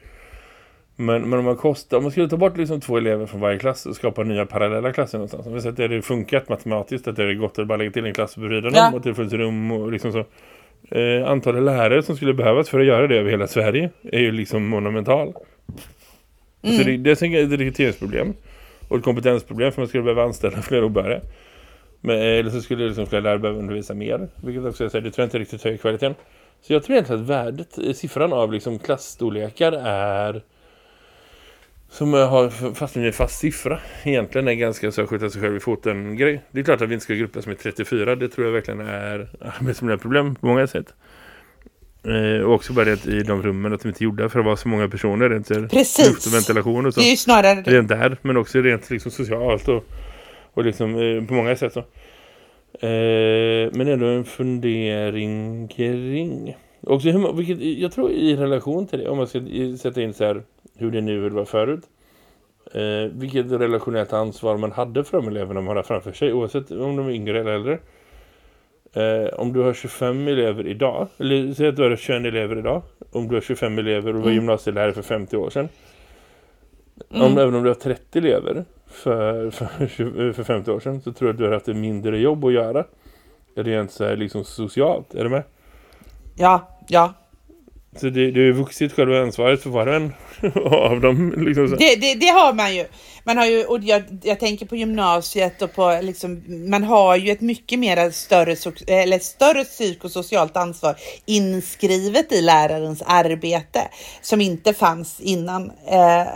Men, men om man kostar, om man skulle ta bort liksom två elever från varje klass och skapa nya parallella klasser någonstans. Om vi säger att det funkat matematiskt, att det är gott att bara lägga till en klass och bryta dem ja. och att det finns rum och liksom så. Eh, antalet lärare som skulle behövas för att göra det över hela Sverige är ju liksom monumental. Mm. Så det, det är ett rekryteringsproblem och ett kompetensproblem för man skulle behöva anställa fler obehöriga. Men, eller så skulle liksom fler lärare behöva undervisa mer. Vilket också jag säger, det tror jag inte riktigt höjer kvaliteten. Så jag tror egentligen att värdet, eh, siffran av liksom klassstorlekar är som jag har fast med en fast siffra egentligen är ganska så att skjuta sig själv i foten grej. Det är klart att vi inte ska gruppa som är 34. Det tror jag verkligen är arbetsmiljöproblem på många sätt. Eh, och också bara det i de rummen att de inte är gjorda för att vara så många personer. Rent luft och ventilation och så. Det är ju snarare det. Rent där, men också rent liksom socialt och, och liksom eh, på många sätt så. Eh, men ändå en fundering kring. Också hur, vilket, jag tror i relation till det, om man ska sätta in så här hur det nu var förut. Eh, vilket relationellt ansvar man hade för de eleverna man har framför sig, oavsett om de är yngre eller äldre. Eh, om du har 25 elever idag, eller säg att du har 21 elever idag, om du har 25 elever och var mm. gymnasielärare för 50 år sedan. Mm. Om, även om du har 30 elever för, för, för 50 år sedan så tror jag att du har haft mindre jobb att göra. Rent så här liksom socialt, är du med? Ja, ja. Så det, det är vuxit själva ansvaret för var och en av dem. Liksom. Det, det, det, har man ju. Man har ju, och jag, jag tänker på gymnasiet och på liksom, man har ju ett mycket mer större, eller större psykosocialt ansvar inskrivet i lärarens arbete som inte fanns innan. Eh,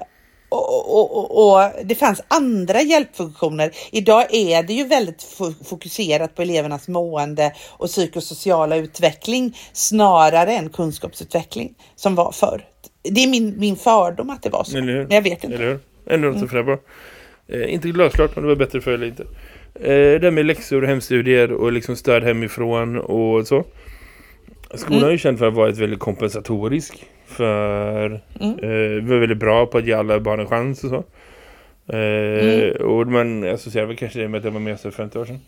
och, och, och, det fanns andra hjälpfunktioner. Idag är det ju väldigt fokuserat på elevernas mående och psykosociala utveckling snarare än kunskapsutveckling som var förr. Det är min, min fördom att det var så. Men jag vet inte. Eller hur? Ändå inte mm. bra. Eh, inte glasklart om det var bättre för eller inte. Eh, det med läxor och hemstudier och liksom stöd hemifrån och så. Skolan mm. är ju känd för att vara ett väldigt kompensatorisk för mm. eh, vi är väldigt bra på att ge alla barn en chans och så. Eh, mm. Och man associerar väl kanske det med att det var mer för 50 år sedan.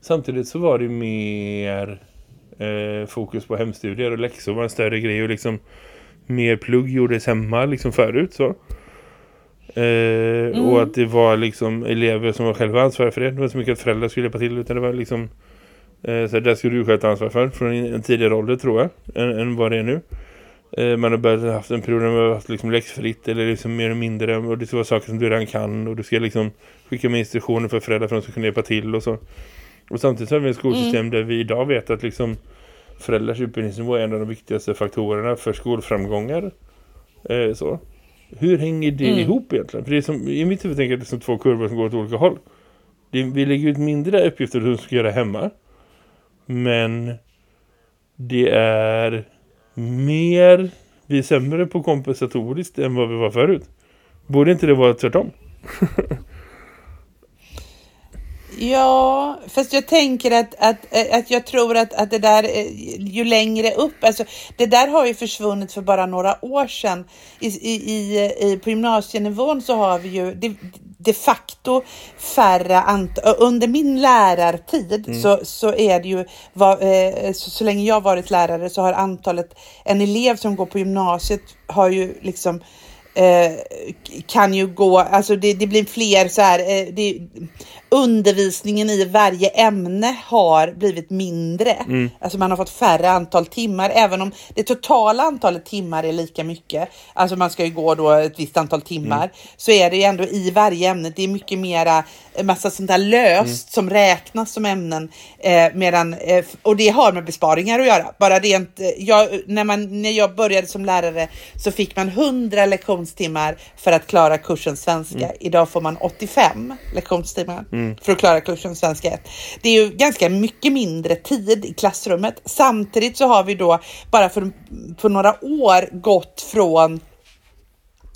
Samtidigt så var det mer eh, fokus på hemstudier och läxor var en större grej och liksom mer plugg gjordes hemma liksom förut så. Eh, mm. Och att det var liksom elever som var själva ansvariga för det. Det var så mycket att föräldrar skulle hjälpa till utan det var liksom Eh, så det ska du själv ta ansvar för från en tidigare ålder tror jag, än, än vad det är nu. Eh, man har börjat haft en period där man har haft liksom läxfritt eller liksom mer eller mindre och det ska vara saker som du redan kan och du ska liksom skicka med instruktioner för föräldrar för att de ska kunna hjälpa till och så. Och samtidigt har vi ett skolsystem mm. där vi idag vet att liksom föräldrars utbildningsnivå är en av de viktigaste faktorerna för skolframgångar. Eh, så. Hur hänger det mm. ihop egentligen? För det är som, i mitt huvud tänker jag att det är som två kurvor som går åt olika håll. Det, vi lägger ut mindre uppgifter som ska göra hemma. Men det är mer, vi är sämre på kompensatoriskt än vad vi var förut. Borde inte det vara tvärtom? Ja, fast jag tänker att, att, att jag tror att, att det där, eh, ju längre upp, alltså det där har ju försvunnit för bara några år sedan. I, i, i, på gymnasienivån så har vi ju de, de facto färre antal, under min lärartid mm. så, så är det ju, var, eh, så, så länge jag varit lärare så har antalet, en elev som går på gymnasiet har ju liksom Eh, kan ju gå, alltså det, det blir fler så här, det, undervisningen i varje ämne har blivit mindre. Mm. Alltså man har fått färre antal timmar, även om det totala antalet timmar är lika mycket. Alltså man ska ju gå då ett visst antal timmar, mm. så är det ju ändå i varje ämne, det är mycket mera massa sånt där löst mm. som räknas som ämnen. Eh, medan, eh, och det har med besparingar att göra. Bara rent, eh, jag, när, man, när jag började som lärare så fick man 100 lektionstimmar för att klara kursen svenska. Mm. Idag får man 85 lektionstimmar mm. för att klara kursen svenska 1. Det är ju ganska mycket mindre tid i klassrummet. Samtidigt så har vi då bara för, för några år gått från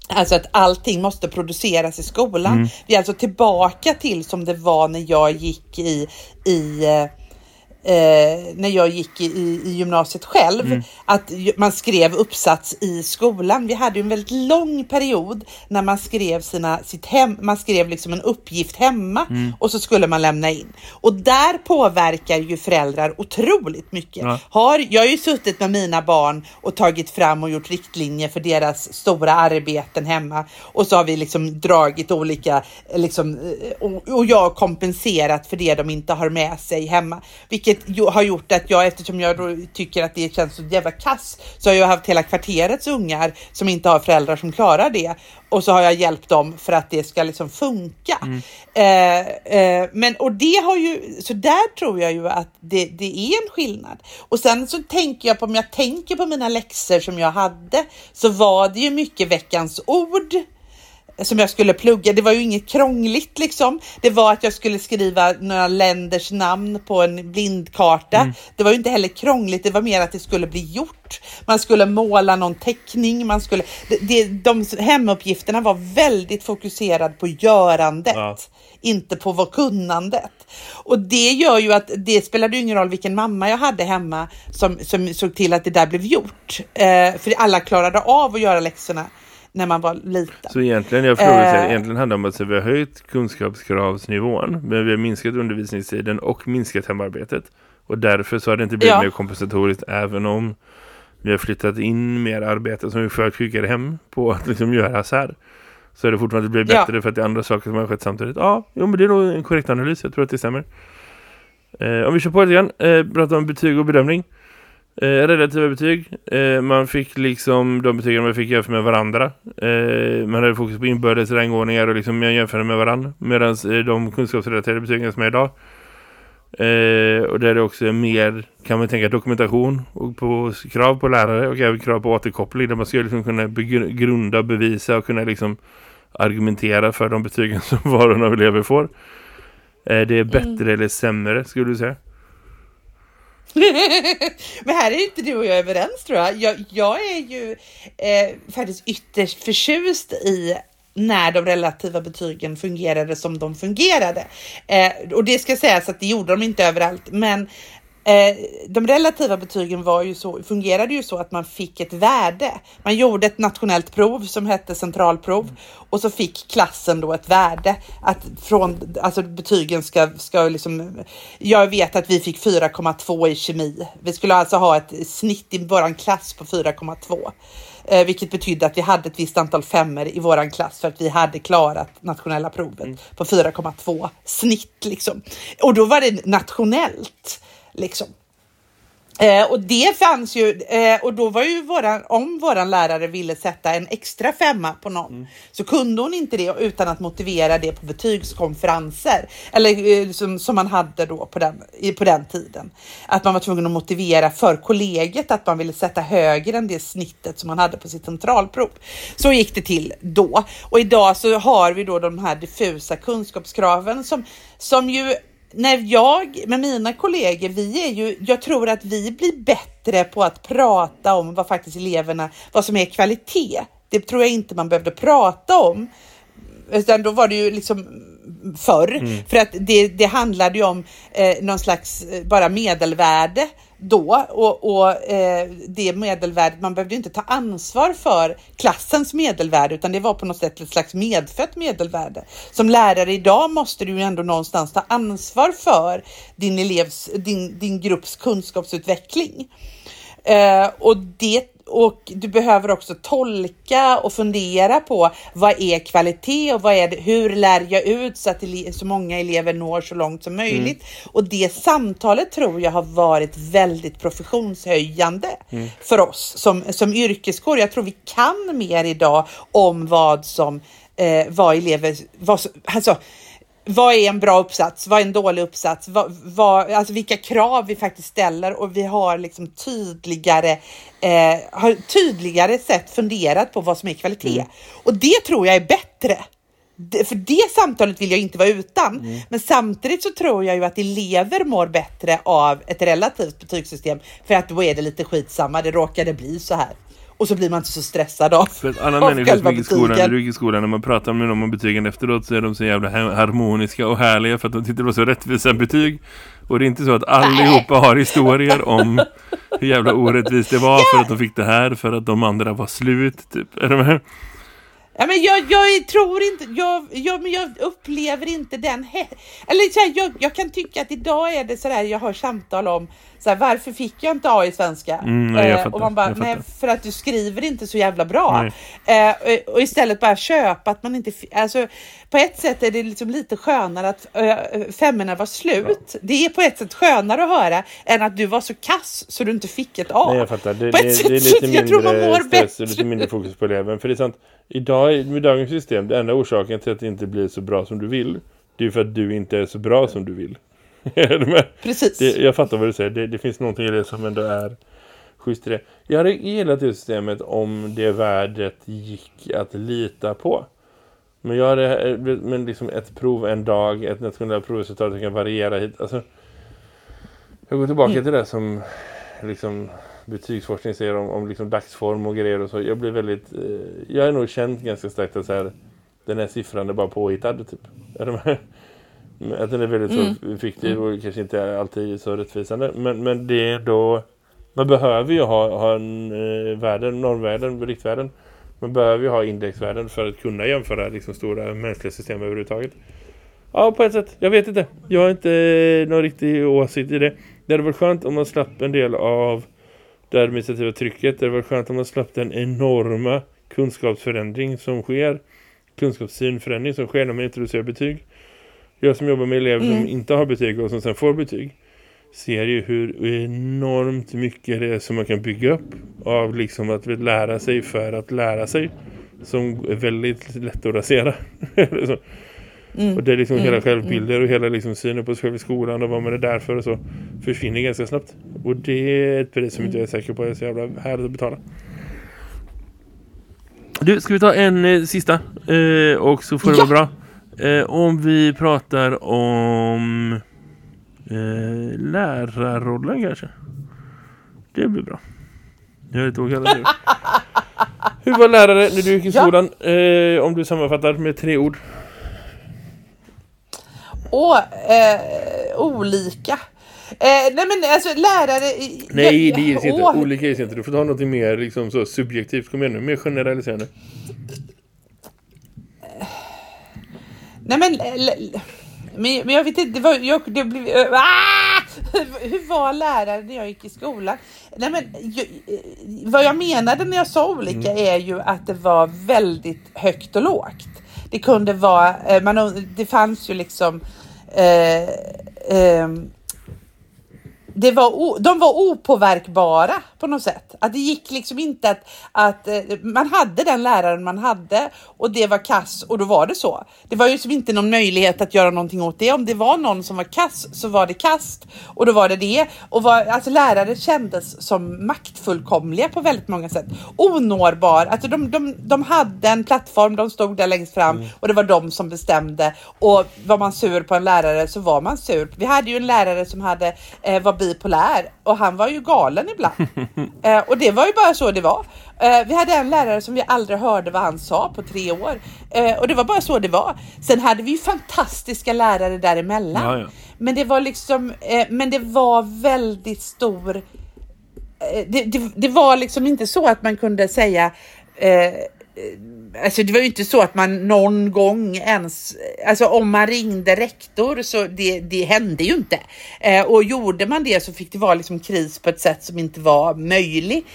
Alltså att allting måste produceras i skolan. Mm. Vi är alltså tillbaka till som det var när jag gick i, i eh, eh, när jag gick i, i gymnasiet själv, mm. att man skrev uppsats i skolan. Vi hade en väldigt lång period när man skrev sina, sitt hem, man skrev liksom en uppgift hemma mm. och så skulle man lämna in. Och där påverkar ju föräldrar otroligt mycket. Ja. Har, jag har ju suttit med mina barn och tagit fram och gjort riktlinjer för deras stora arbeten hemma och så har vi liksom dragit olika, liksom, eh, och, och jag kompenserat för det de inte har med sig hemma. Vilket vilket har gjort att jag, eftersom jag då tycker att det känns så jävla kass, så har jag haft hela kvarterets ungar som inte har föräldrar som klarar det. Och så har jag hjälpt dem för att det ska liksom funka. Mm. Eh, eh, men och det har ju, så där tror jag ju att det, det är en skillnad. Och sen så tänker jag på, om jag tänker på mina läxor som jag hade, så var det ju mycket veckans ord som jag skulle plugga. Det var ju inget krångligt liksom. Det var att jag skulle skriva några länders namn på en blindkarta. Mm. Det var ju inte heller krångligt. Det var mer att det skulle bli gjort. Man skulle måla någon teckning. Man skulle, det, det, de hemuppgifterna var väldigt fokuserade på görandet. Ja. Inte på vad kunnandet. Och det gör ju att det spelade ingen roll vilken mamma jag hade hemma som, som såg till att det där blev gjort. Eh, för alla klarade av att göra läxorna när man var liten. Så egentligen, jag frågar eh, egentligen handlar om att vi har höjt kunskapskravsnivån men vi har minskat undervisningstiden och minskat hemarbetet. Och därför så har det inte blivit ja. mer kompensatoriskt även om vi har flyttat in mer arbete som vi får skickar hem på att liksom göra så här. Så är det fortfarande blivit bättre ja. för att det är andra saker som har skett samtidigt. Ja, jo, men det är nog en korrekt analys. Jag tror att det stämmer. Eh, om vi kör på lite grann. Eh, prata om betyg och bedömning. Eh, relativa betyg. Eh, man fick liksom de betygen man fick jämföra med varandra. Eh, man hade fokus på inbördes rangordningar och liksom jämföra med varandra. Medan eh, de kunskapsrelaterade betygen som är idag. Eh, och där är det också mer, kan man tänka, dokumentation och på krav på lärare och även krav på återkoppling. Där man ska liksom kunna grunda, bevisa och kunna liksom argumentera för de betygen som var och elever får. Eh, det är bättre mm. eller sämre skulle du säga? Men här är inte du och jag överens tror jag. Jag, jag är ju eh, faktiskt ytterst förtjust i när de relativa betygen fungerade som de fungerade. Eh, och det ska sägas att det gjorde de inte överallt, men Eh, de relativa betygen var ju så, fungerade ju så att man fick ett värde. Man gjorde ett nationellt prov som hette centralprov och så fick klassen då ett värde. Att från, alltså betygen ska, ska liksom, jag vet att vi fick 4,2 i kemi. Vi skulle alltså ha ett snitt i våran klass på 4,2. Eh, vilket betydde att vi hade ett visst antal femmer i våran klass för att vi hade klarat nationella provet mm. på 4,2 snitt liksom. Och då var det nationellt. Liksom. Eh, och det fanns ju, eh, och då var ju våran, om våran lärare ville sätta en extra femma på någon mm. så kunde hon inte det utan att motivera det på betygskonferenser. Eller eh, som, som man hade då på den, i, på den tiden. Att man var tvungen att motivera för kollegiet att man ville sätta högre än det snittet som man hade på sitt centralprov. Så gick det till då. Och idag så har vi då de här diffusa kunskapskraven som, som ju när jag med mina kollegor, vi är ju, jag tror att vi blir bättre på att prata om vad faktiskt eleverna, vad som är kvalitet. Det tror jag inte man behövde prata om. Utan då var det ju liksom förr, mm. för att det, det handlade ju om eh, någon slags eh, bara medelvärde då och, och eh, det medelvärdet, man behövde inte ta ansvar för klassens medelvärde utan det var på något sätt ett slags medfött medelvärde. Som lärare idag måste du ju ändå någonstans ta ansvar för din elevs, din, din grupps kunskapsutveckling. Eh, och det och du behöver också tolka och fundera på vad är kvalitet och vad är det, hur lär jag ut så att så många elever når så långt som möjligt. Mm. Och det samtalet tror jag har varit väldigt professionshöjande mm. för oss som, som yrkeskår. Jag tror vi kan mer idag om vad som eh, vad elever, vad, alltså, vad är en bra uppsats? Vad är en dålig uppsats? Vad, vad, alltså vilka krav vi faktiskt ställer och vi har liksom tydligare, eh, har tydligare sätt funderat på vad som är kvalitet. Mm. Och det tror jag är bättre. Det, för det samtalet vill jag inte vara utan. Mm. Men samtidigt så tror jag ju att elever mår bättre av ett relativt betygssystem för att då är det lite skitsamma. Det råkade bli så här och så blir man inte så stressad av För alla människor som gick i skolan, när du gick i skolan, när man pratar med dem om betygen efteråt så är de så jävla harmoniska och härliga för att de tyckte det var så rättvisa betyg. Och det är inte så att allihopa har historier om hur jävla orättvist det var för att de fick det här, för att de andra var slut, typ. Är de här? Ja, men jag, jag tror inte, jag, jag, men jag upplever inte den, eller så här, jag, jag kan tycka att idag är det sådär, jag har samtal om så här, varför fick jag inte A i svenska? Mm, nej, eh, och man bara, nej för att du skriver inte så jävla bra. Eh, och istället bara köpa att man inte, alltså på ett sätt är det liksom lite skönare att äh, femmorna var slut. Ja. Det är på ett sätt skönare att höra än att du var så kass så du inte fick ett A. Nej, jag fattar. Det, det, det, är lite mindre stress och lite mindre fokus på eleven. För det är sant, idag med dagens system, det enda orsaken till att det inte blir så bra som du vill, det är för att du inte är så bra som du vill. Precis. Det, jag fattar vad du säger. Det, det, finns någonting i det som ändå är schysst i det. Jag hade gillat det systemet om det värdet gick att lita på. Men jag hade, men liksom ett prov en dag, ett nationellt provresultat kan variera hit. Alltså, jag går tillbaka mm. till det som liksom betygsforskning säger om, om liksom dagsform och grejer och så. Jag blir väldigt, eh, jag är nog känt ganska starkt att så här, den här siffran är bara påhittad typ. Är? Att den är väldigt mm. så fiktiv och kanske inte alltid så rättvisande. Men, men det är då... Man behöver ju ha, ha en eh, värden, normvärden, riktvärden. Man behöver ju ha indexvärden för att kunna jämföra liksom, stora mänskliga system överhuvudtaget. Ja, på ett sätt. Jag vet inte. Jag har inte någon riktig åsikt i det. Det hade varit skönt om man slapp en del av det administrativa trycket. Det hade varit skönt om man slapp den enorma kunskapsförändring som sker. Kunskapssynförändring som sker när man introducerar betyg. Jag som jobbar med elever mm. som inte har betyg och som sen får betyg ser ju hur enormt mycket det är som man kan bygga upp av liksom att lära sig för att lära sig som är väldigt lätt att rasera. mm. Och det är liksom mm. hela självbilder och hela liksom synen på sig själv i skolan och vad man är där för och så försvinner ganska snabbt. Och det är ett pris som inte jag är säker på är så jävla härligt att betala. Du, ska vi ta en eh, sista? Eh, och så får det ja. vara bra. Eh, om vi pratar om eh, lärarrollen kanske. Det blir bra. Jag vet inte Hur var lärare när du gick i skolan? Ja. Eh, om du sammanfattar med tre ord. Åh, eh, olika. Eh, nej men alltså lärare... Nej, det ges inte. Olika ges inte. Du får ta något mer liksom, så subjektivt. Kom igen nu, mer generaliserande. Nej men, men, men jag vet inte, det var, jag, det blev, ah! hur var lärare när jag gick i skolan? Nej men, jag, vad jag menade när jag sa olika mm. är ju att det var väldigt högt och lågt. Det kunde vara, eh, man, det fanns ju liksom eh, eh, det var o, de var opåverkbara på något sätt. Att det gick liksom inte att, att eh, man hade den läraren man hade och det var kass och då var det så. Det var ju som inte någon möjlighet att göra någonting åt det. Om det var någon som var kass så var det kast och då var det det. Och var, alltså lärare kändes som maktfullkomliga på väldigt många sätt. Onårbar, alltså de, de, de hade en plattform, de stod där längst fram mm. och det var de som bestämde. Och var man sur på en lärare så var man sur. Vi hade ju en lärare som hade, eh, var bipolär och han var ju galen ibland. eh, och det var ju bara så det var. Eh, vi hade en lärare som vi aldrig hörde vad han sa på tre år eh, och det var bara så det var. Sen hade vi ju fantastiska lärare däremellan. Ja, ja. Men det var liksom, eh, men det var väldigt stor eh, det, det, det, var liksom inte så att man kunde säga eh, Alltså det var ju inte så att man någon gång ens, alltså om man ringde rektor så det, det hände ju inte. Eh, och gjorde man det så fick det vara liksom kris på ett sätt som inte var möjligt.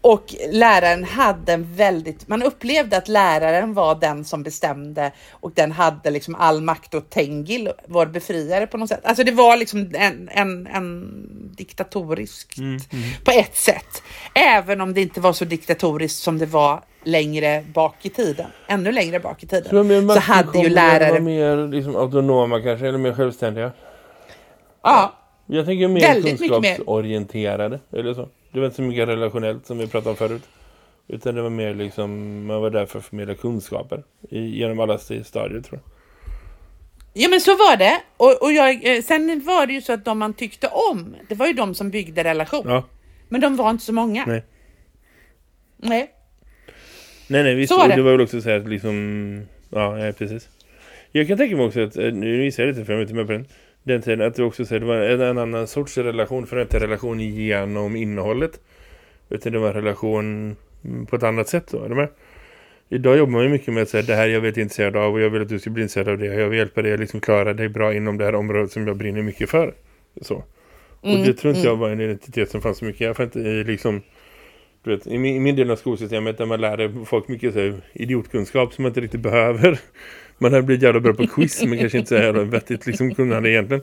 Och läraren hade en väldigt, man upplevde att läraren var den som bestämde och den hade liksom all makt och Tengil, vår befriare på något sätt. Alltså det var liksom en, en, en diktatoriskt mm, mm. på ett sätt. Även om det inte var så diktatoriskt som det var längre bak i tiden. Ännu längre bak i tiden. Så, så hade ju lärare... Var mer liksom autonoma kanske, eller mer självständiga? Ja. Jag tänker mer kunskapsorienterade, eller så. Det var inte så mycket relationellt som vi pratade om förut. Utan det var mer liksom, man var där för att förmedla kunskaper i, genom alla stadier tror jag. Ja men så var det. Och, och jag, eh, sen var det ju så att de man tyckte om, det var ju de som byggde relation. Ja. Men de var inte så många. Nej. Nej. Nej, nej, visst. Så var det. det var väl också så här att liksom, ja, nej, precis. Jag kan tänka mig också att, eh, nu visar jag lite för jag är inte med på den den tiden att det också så det var en, en annan sorts relation för inte relation genom innehållet utan det var en relation på ett annat sätt då, är du med? Idag jobbar man ju mycket med att säga det här jag vet intresserad av och jag vill att du ska bli intresserad av det. Jag vill hjälpa dig att liksom klara dig bra inom det här området som jag brinner mycket för. Så. Och mm, det tror inte mm. jag var en identitet som fanns så mycket. Jag får inte liksom du vet, i, min, i min del av skolsystemet där man lärde folk mycket så här, idiotkunskap som man inte riktigt behöver man hade blivit jävla bra på quiz men kanske inte så här vettigt liksom kunnande egentligen.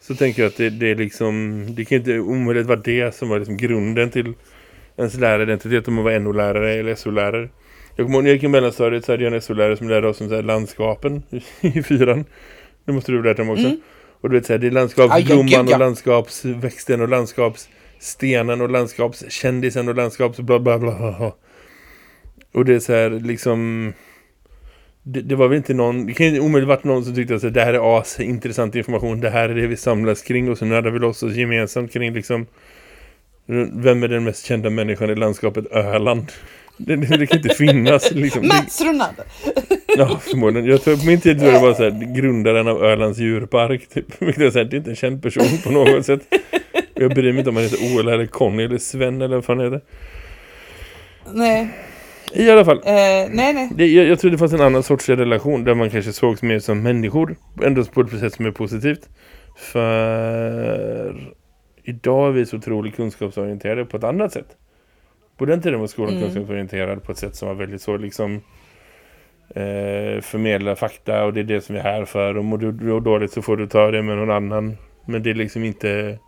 Så tänker jag att det, det är liksom det kan inte omöjligt vara det som var liksom grunden till ens läraridentitet om man var NO-lärare eller SO-lärare. Jag kommer ihåg när jag gick i mellanstadiet så hade jag en SO-lärare som lärde oss om så här landskapen i fyran. Det måste du lärt dem också. Mm. Och du vet så här, det är landskapsblomman ja, ja, ja, och landskapsväxten och landskapsstenen och landskapskändisen och landskaps bla bla bla. Och det är så här liksom det, det, var väl inte någon, det kan ju omöjligt någon som tyckte att det här är as intressant information, det här är det vi samlas kring och så hade vi oss gemensamt kring liksom vem är den mest kända människan i landskapet Öland? Det, det, det kan inte finnas liksom. Mats Ronander. ja, förmodligen. Jag tror på min tid var det bara så här, grundaren av Ölands djurpark typ. det är inte en känd person på något sätt. Jag bryr mig inte om han heter Ola eller Conny eller Sven eller vad fan är det. Nej. I alla fall. Eh, nej, nej. Det, jag, jag tror det fanns en annan sorts relation där man kanske sågs mer som människor. Ändå på ett sätt som är positivt. För idag är vi så otroligt kunskapsorienterade på ett annat sätt. På den tiden var skolan mm. kunskapsorienterad på ett sätt som var väldigt så liksom eh, förmedla fakta och det är det som vi är här för. Och mår du dåligt så får du ta det med någon annan. Men det är liksom inte...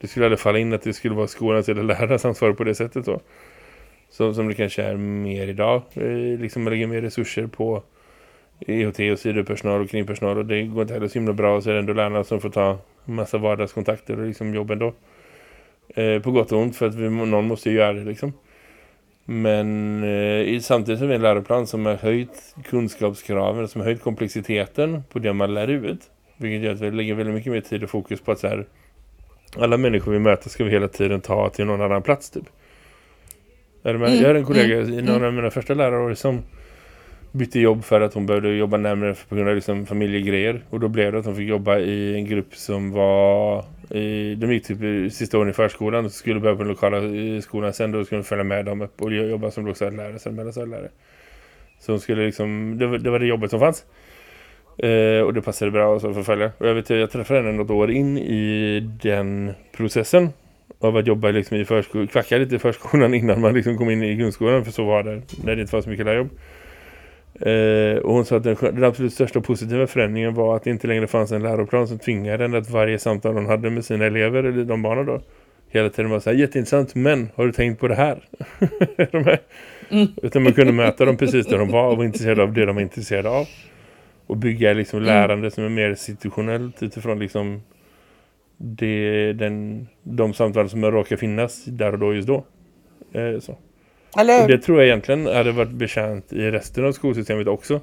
Det skulle aldrig falla in att det skulle vara skolans eller lärarnas ansvar på det sättet då. Som, som det kanske är mer idag. Eh, liksom man lägger mer resurser på EHT och sidopersonal och kringpersonal och det går inte heller så himla bra så är det ändå lärarna som får ta massa vardagskontakter och liksom jobb ändå. Eh, på gott och ont för att vi, någon måste ju göra det liksom. Men eh, samtidigt har vi en läroplan som har höjt kunskapskraven, som har höjt komplexiteten på det man lär ut. Vilket gör att vi lägger väldigt mycket mer tid och fokus på att så här, alla människor vi möter ska vi hela tiden ta till någon annan plats typ. Mm. Jag har en kollega mm. i några av mina första lärare som bytte jobb för att hon behövde jobba närmare på grund av liksom familjegrejer. Och då blev det att hon fick jobba i en grupp som var... I, de gick typ sista åren i förskolan och skulle börja på den lokala skolan. Sen då skulle hon följa med dem upp och jobba som lågstadielärare, sen mellanstadielärare. Så hon skulle liksom... Det var, det var det jobbet som fanns. Eh, och det passade bra att förfölja. Och jag vet jag träffade henne något år in i den processen av att jobba liksom i förskolan, kvacka lite i förskolan innan man liksom kom in i grundskolan för så var det när det inte var så mycket lärjobb. Eh, och hon sa att den, den, absolut största positiva förändringen var att det inte längre fanns en läroplan som tvingade henne att varje samtal hon hade med sina elever eller de barnen då hela tiden var så här, jätteintressant, men har du tänkt på det här? de här? Mm. Utan man kunde möta dem precis där de var och var intresserade av det de var intresserade av. Och bygga liksom mm. lärande som är mer situationellt utifrån liksom det, den, de samtal som råkar finnas där och då just då. Eh, så. Eller... Och det tror jag egentligen hade varit bekänt i resten av skolsystemet också.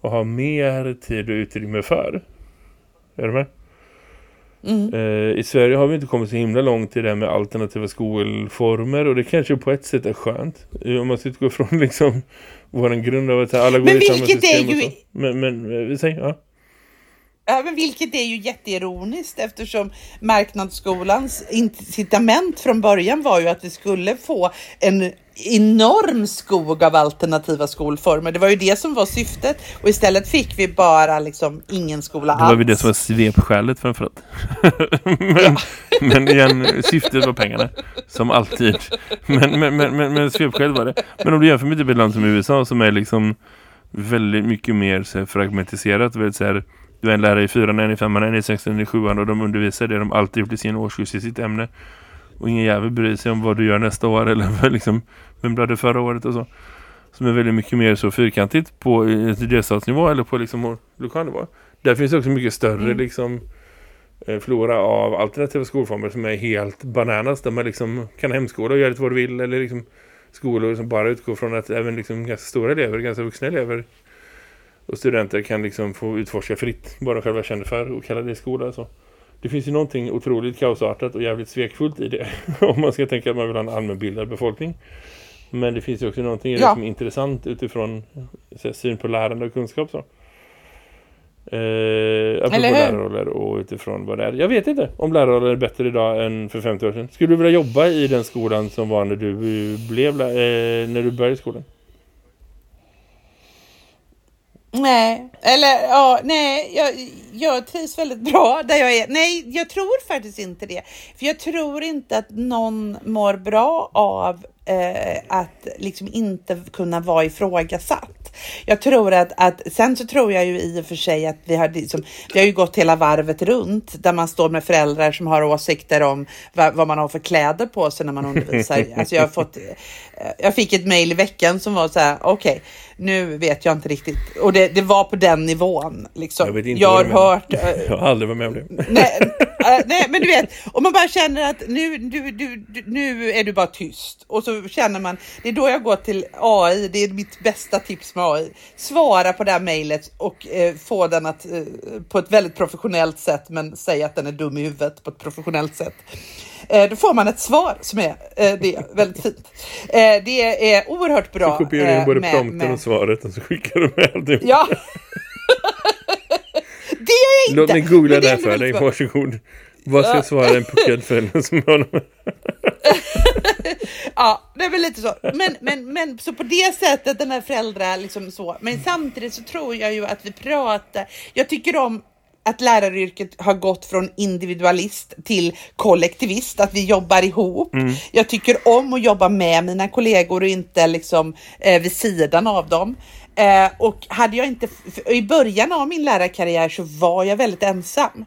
Och ha mer tid och utrymme för. Är du med? Mm. Eh, I Sverige har vi inte kommit så himla långt i det med alternativa skolformer och det kanske på ett sätt är skönt. Eh, om man ska utgå från liksom vår grund av att alla går men i samma system. Är ju... Men, men vi säger, ja. Ja, men vilket är ju jätteironiskt eftersom marknadsskolans incitament från början var ju att vi skulle få en enorm skog av alternativa skolformer. Det var ju det som var syftet och istället fick vi bara liksom ingen skola alls. Det var ju det som var svepskälet framförallt. men, ja. men igen, syftet var pengarna. Som alltid. Men, men, men, men, men svepskälet var det. Men om du jämför med typ ett land som USA som är liksom väldigt mycket mer så fragmentiserat. Väldigt så här, du är en lärare i fyran, en i femman, en i sexan, en i sjuan och de undervisar det de alltid gjort i sin årskurs i sitt ämne. Och ingen jävel bryr sig om vad du gör nästa år eller liksom, vem blev det förra året och så. Som är väldigt mycket mer så fyrkantigt på delstatsnivå eller på liksom lokal nivå. Där finns också mycket större mm. liksom eh, flora av alternativa skolformer som är helt bananas där man liksom kan hemskola och göra lite vad du vill eller liksom skolor som bara utgår från att även liksom ganska stora elever, ganska vuxna elever och studenter kan liksom få utforska fritt bara själva känner för och kalla det skola så. Det finns ju någonting otroligt kaosartat och jävligt svekfullt i det. om man ska tänka att man vill ha en allmänbildad befolkning. Men det finns ju också någonting i det ja. som är intressant utifrån här, syn på lärande och kunskap. Så. Eh, apropå lärarroller och utifrån vad det är. Jag vet inte om lärarroller är bättre idag än för 50 år sedan. Skulle du vilja jobba i den skolan som var när du, blev, eh, när du började skolan? Nej, eller ja, nej, jag, jag trivs väldigt bra där jag är. Nej, jag tror faktiskt inte det. För jag tror inte att någon mår bra av eh, att liksom inte kunna vara ifrågasatt. Jag tror att, att sen så tror jag ju i och för sig att vi har, liksom, vi har ju gått hela varvet runt där man står med föräldrar som har åsikter om vad, vad man har för kläder på sig när man undervisar. alltså jag, har fått, eh, jag fick ett mejl i veckan som var så här, okej, okay, nu vet jag inte riktigt. Och det, det var på den nivån. Liksom. Jag, vet inte jag har hört... jag har aldrig varit med om det. Nej, äh, nej, men du vet, om man bara känner att nu, du, du, nu är du bara tyst. Och så känner man, det är då jag går till AI, det är mitt bästa tips med AI. Svara på det här mejlet och eh, få den att eh, på ett väldigt professionellt sätt, men säga att den är dum i huvudet på ett professionellt sätt. Eh, då får man ett svar som är eh, det väldigt fint. Eh, det är oerhört bra. Så kopierar du både med, prompten med... och svaret och så skickar du med allting. Ja. det är jag inte. Låt mig googla det, för dig. Varsågod. Vad ska jag svara en puckelfälla som jag Ja, det är väl lite så. Men, men, men så på det sättet, den här föräldrar liksom så. Men samtidigt så tror jag ju att vi pratar. Jag tycker om att läraryrket har gått från individualist till kollektivist, att vi jobbar ihop. Mm. Jag tycker om att jobba med mina kollegor och inte liksom eh, vid sidan av dem. Eh, och hade jag inte, i början av min lärarkarriär så var jag väldigt ensam.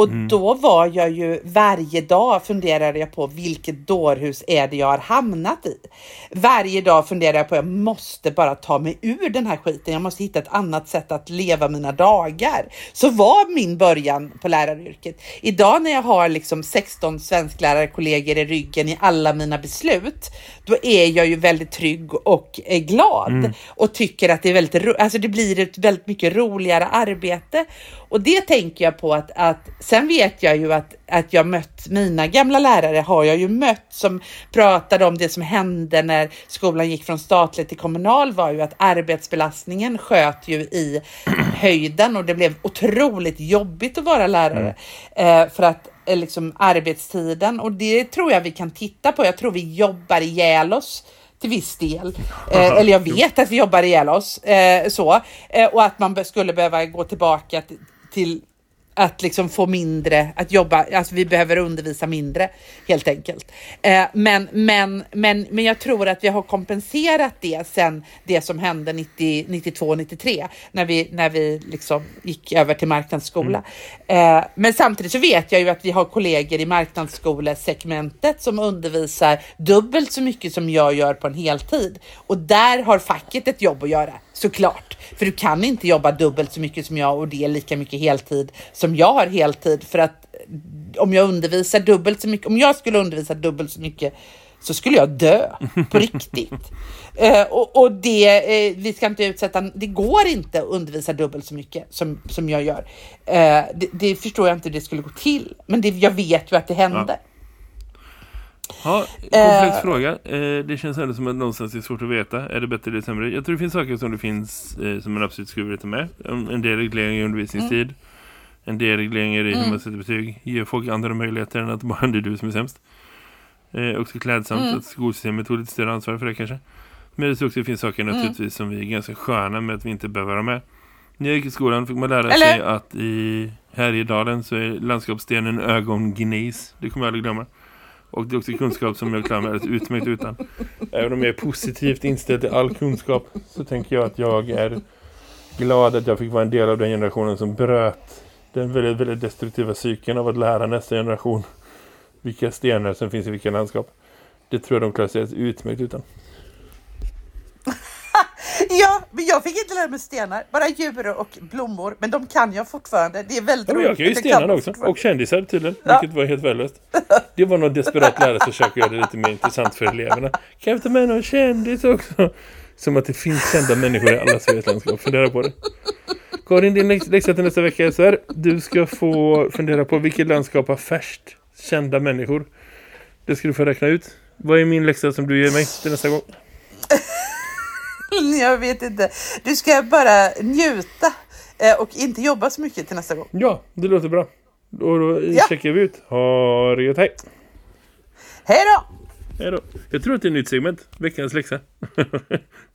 Och mm. då var jag ju varje dag funderade jag på vilket dårhus är det jag har hamnat i. Varje dag funderade jag på jag måste bara ta mig ur den här skiten. Jag måste hitta ett annat sätt att leva mina dagar. Så var min början på läraryrket. Idag när jag har liksom 16 svensklärarkollegor i ryggen i alla mina beslut, då är jag ju väldigt trygg och är glad mm. och tycker att det är väldigt, alltså det blir ett väldigt mycket roligare arbete. Och det tänker jag på att, att sen vet jag ju att, att jag mött mina gamla lärare har jag ju mött som pratade om det som hände när skolan gick från statlig till kommunal var ju att arbetsbelastningen sköt ju i höjden och det blev otroligt jobbigt att vara lärare. Mm. Eh, för att eh, liksom arbetstiden och det tror jag vi kan titta på. Jag tror vi jobbar ihjäl oss till viss del. Eh, eller jag vet att vi jobbar ihjäl oss. Eh, så. Eh, och att man skulle behöva gå tillbaka till att liksom få mindre, att jobba, alltså vi behöver undervisa mindre helt enkelt. Eh, men, men, men, men jag tror att vi har kompenserat det sen det som hände 90, 92, 93 när vi, när vi liksom gick över till marknadsskola. Mm. Eh, men samtidigt så vet jag ju att vi har kollegor i marknadsskolesegmentet som undervisar dubbelt så mycket som jag gör på en heltid. Och där har facket ett jobb att göra, såklart. För du kan inte jobba dubbelt så mycket som jag och det är lika mycket heltid som jag har heltid. För att om jag undervisar dubbelt så mycket, om jag skulle undervisa dubbelt så mycket så skulle jag dö på riktigt. Uh, och, och, det, uh, vi ska inte utsätta, det går inte att undervisa dubbelt så mycket som, som jag gör. Uh, det, det, förstår jag inte hur det skulle gå till, men det, jag vet ju att det hände. Ja. Ja, komplex uh, fråga. Uh, det känns ändå som att någonstans är svårt att veta. Är det bättre eller sämre? Jag tror det finns saker som det finns uh, som man absolut skulle veta med. En del regleringar i undervisningstid. Mm. En del regleringar i mm. hur man sätter betyg. Ger folk andra möjligheter än att bara det är du som är sämst. Uh, också klädsamt mm. att skolsystemet tog lite större ansvar för det kanske. Men det också finns saker mm. naturligtvis som vi är ganska sköna med att vi inte behöver vara med. När jag gick i skolan fick man lära eller? sig att i Härjedalen så är landskapsstenen ögongnes. Det kommer jag aldrig glömma. Och det är också kunskap som jag klarar mig alldeles utmärkt utan. Även om jag är positivt inställd till all kunskap så tänker jag att jag är glad att jag fick vara en del av den generationen som bröt den väldigt, väldigt destruktiva cykeln av att lära nästa generation vilka stenar som finns i vilka landskap. Det tror jag de klarar sig utmärkt utan. Ja, men jag fick inte lära mig stenar. Bara djur och blommor. Men de kan jag fortfarande. Det är väldigt ja, roligt. Jag kan ju stenar också. Och kändisar tydligen. Ja. Vilket var helt värdelöst. Det var något desperat lärare som försöker göra det lite mer intressant för eleverna. Kan jag ta med någon kändis också? Som att det finns kända människor i alla Sveriges landskap. Fundera på det. Karin, din läxa till nästa vecka är så här. Du ska få fundera på vilket landskap har färst kända människor. Det ska du få räkna ut. Vad är min läxa som du ger mig till nästa gång? jag vet inte. Du ska bara njuta eh, och inte jobba så mycket till nästa gång. Ja, det låter bra. Då, då ja. checkar vi ut. Ha det gött, hej! Hej då! Hej då. Jag tror att det är ett nytt segment. Veckans läxa.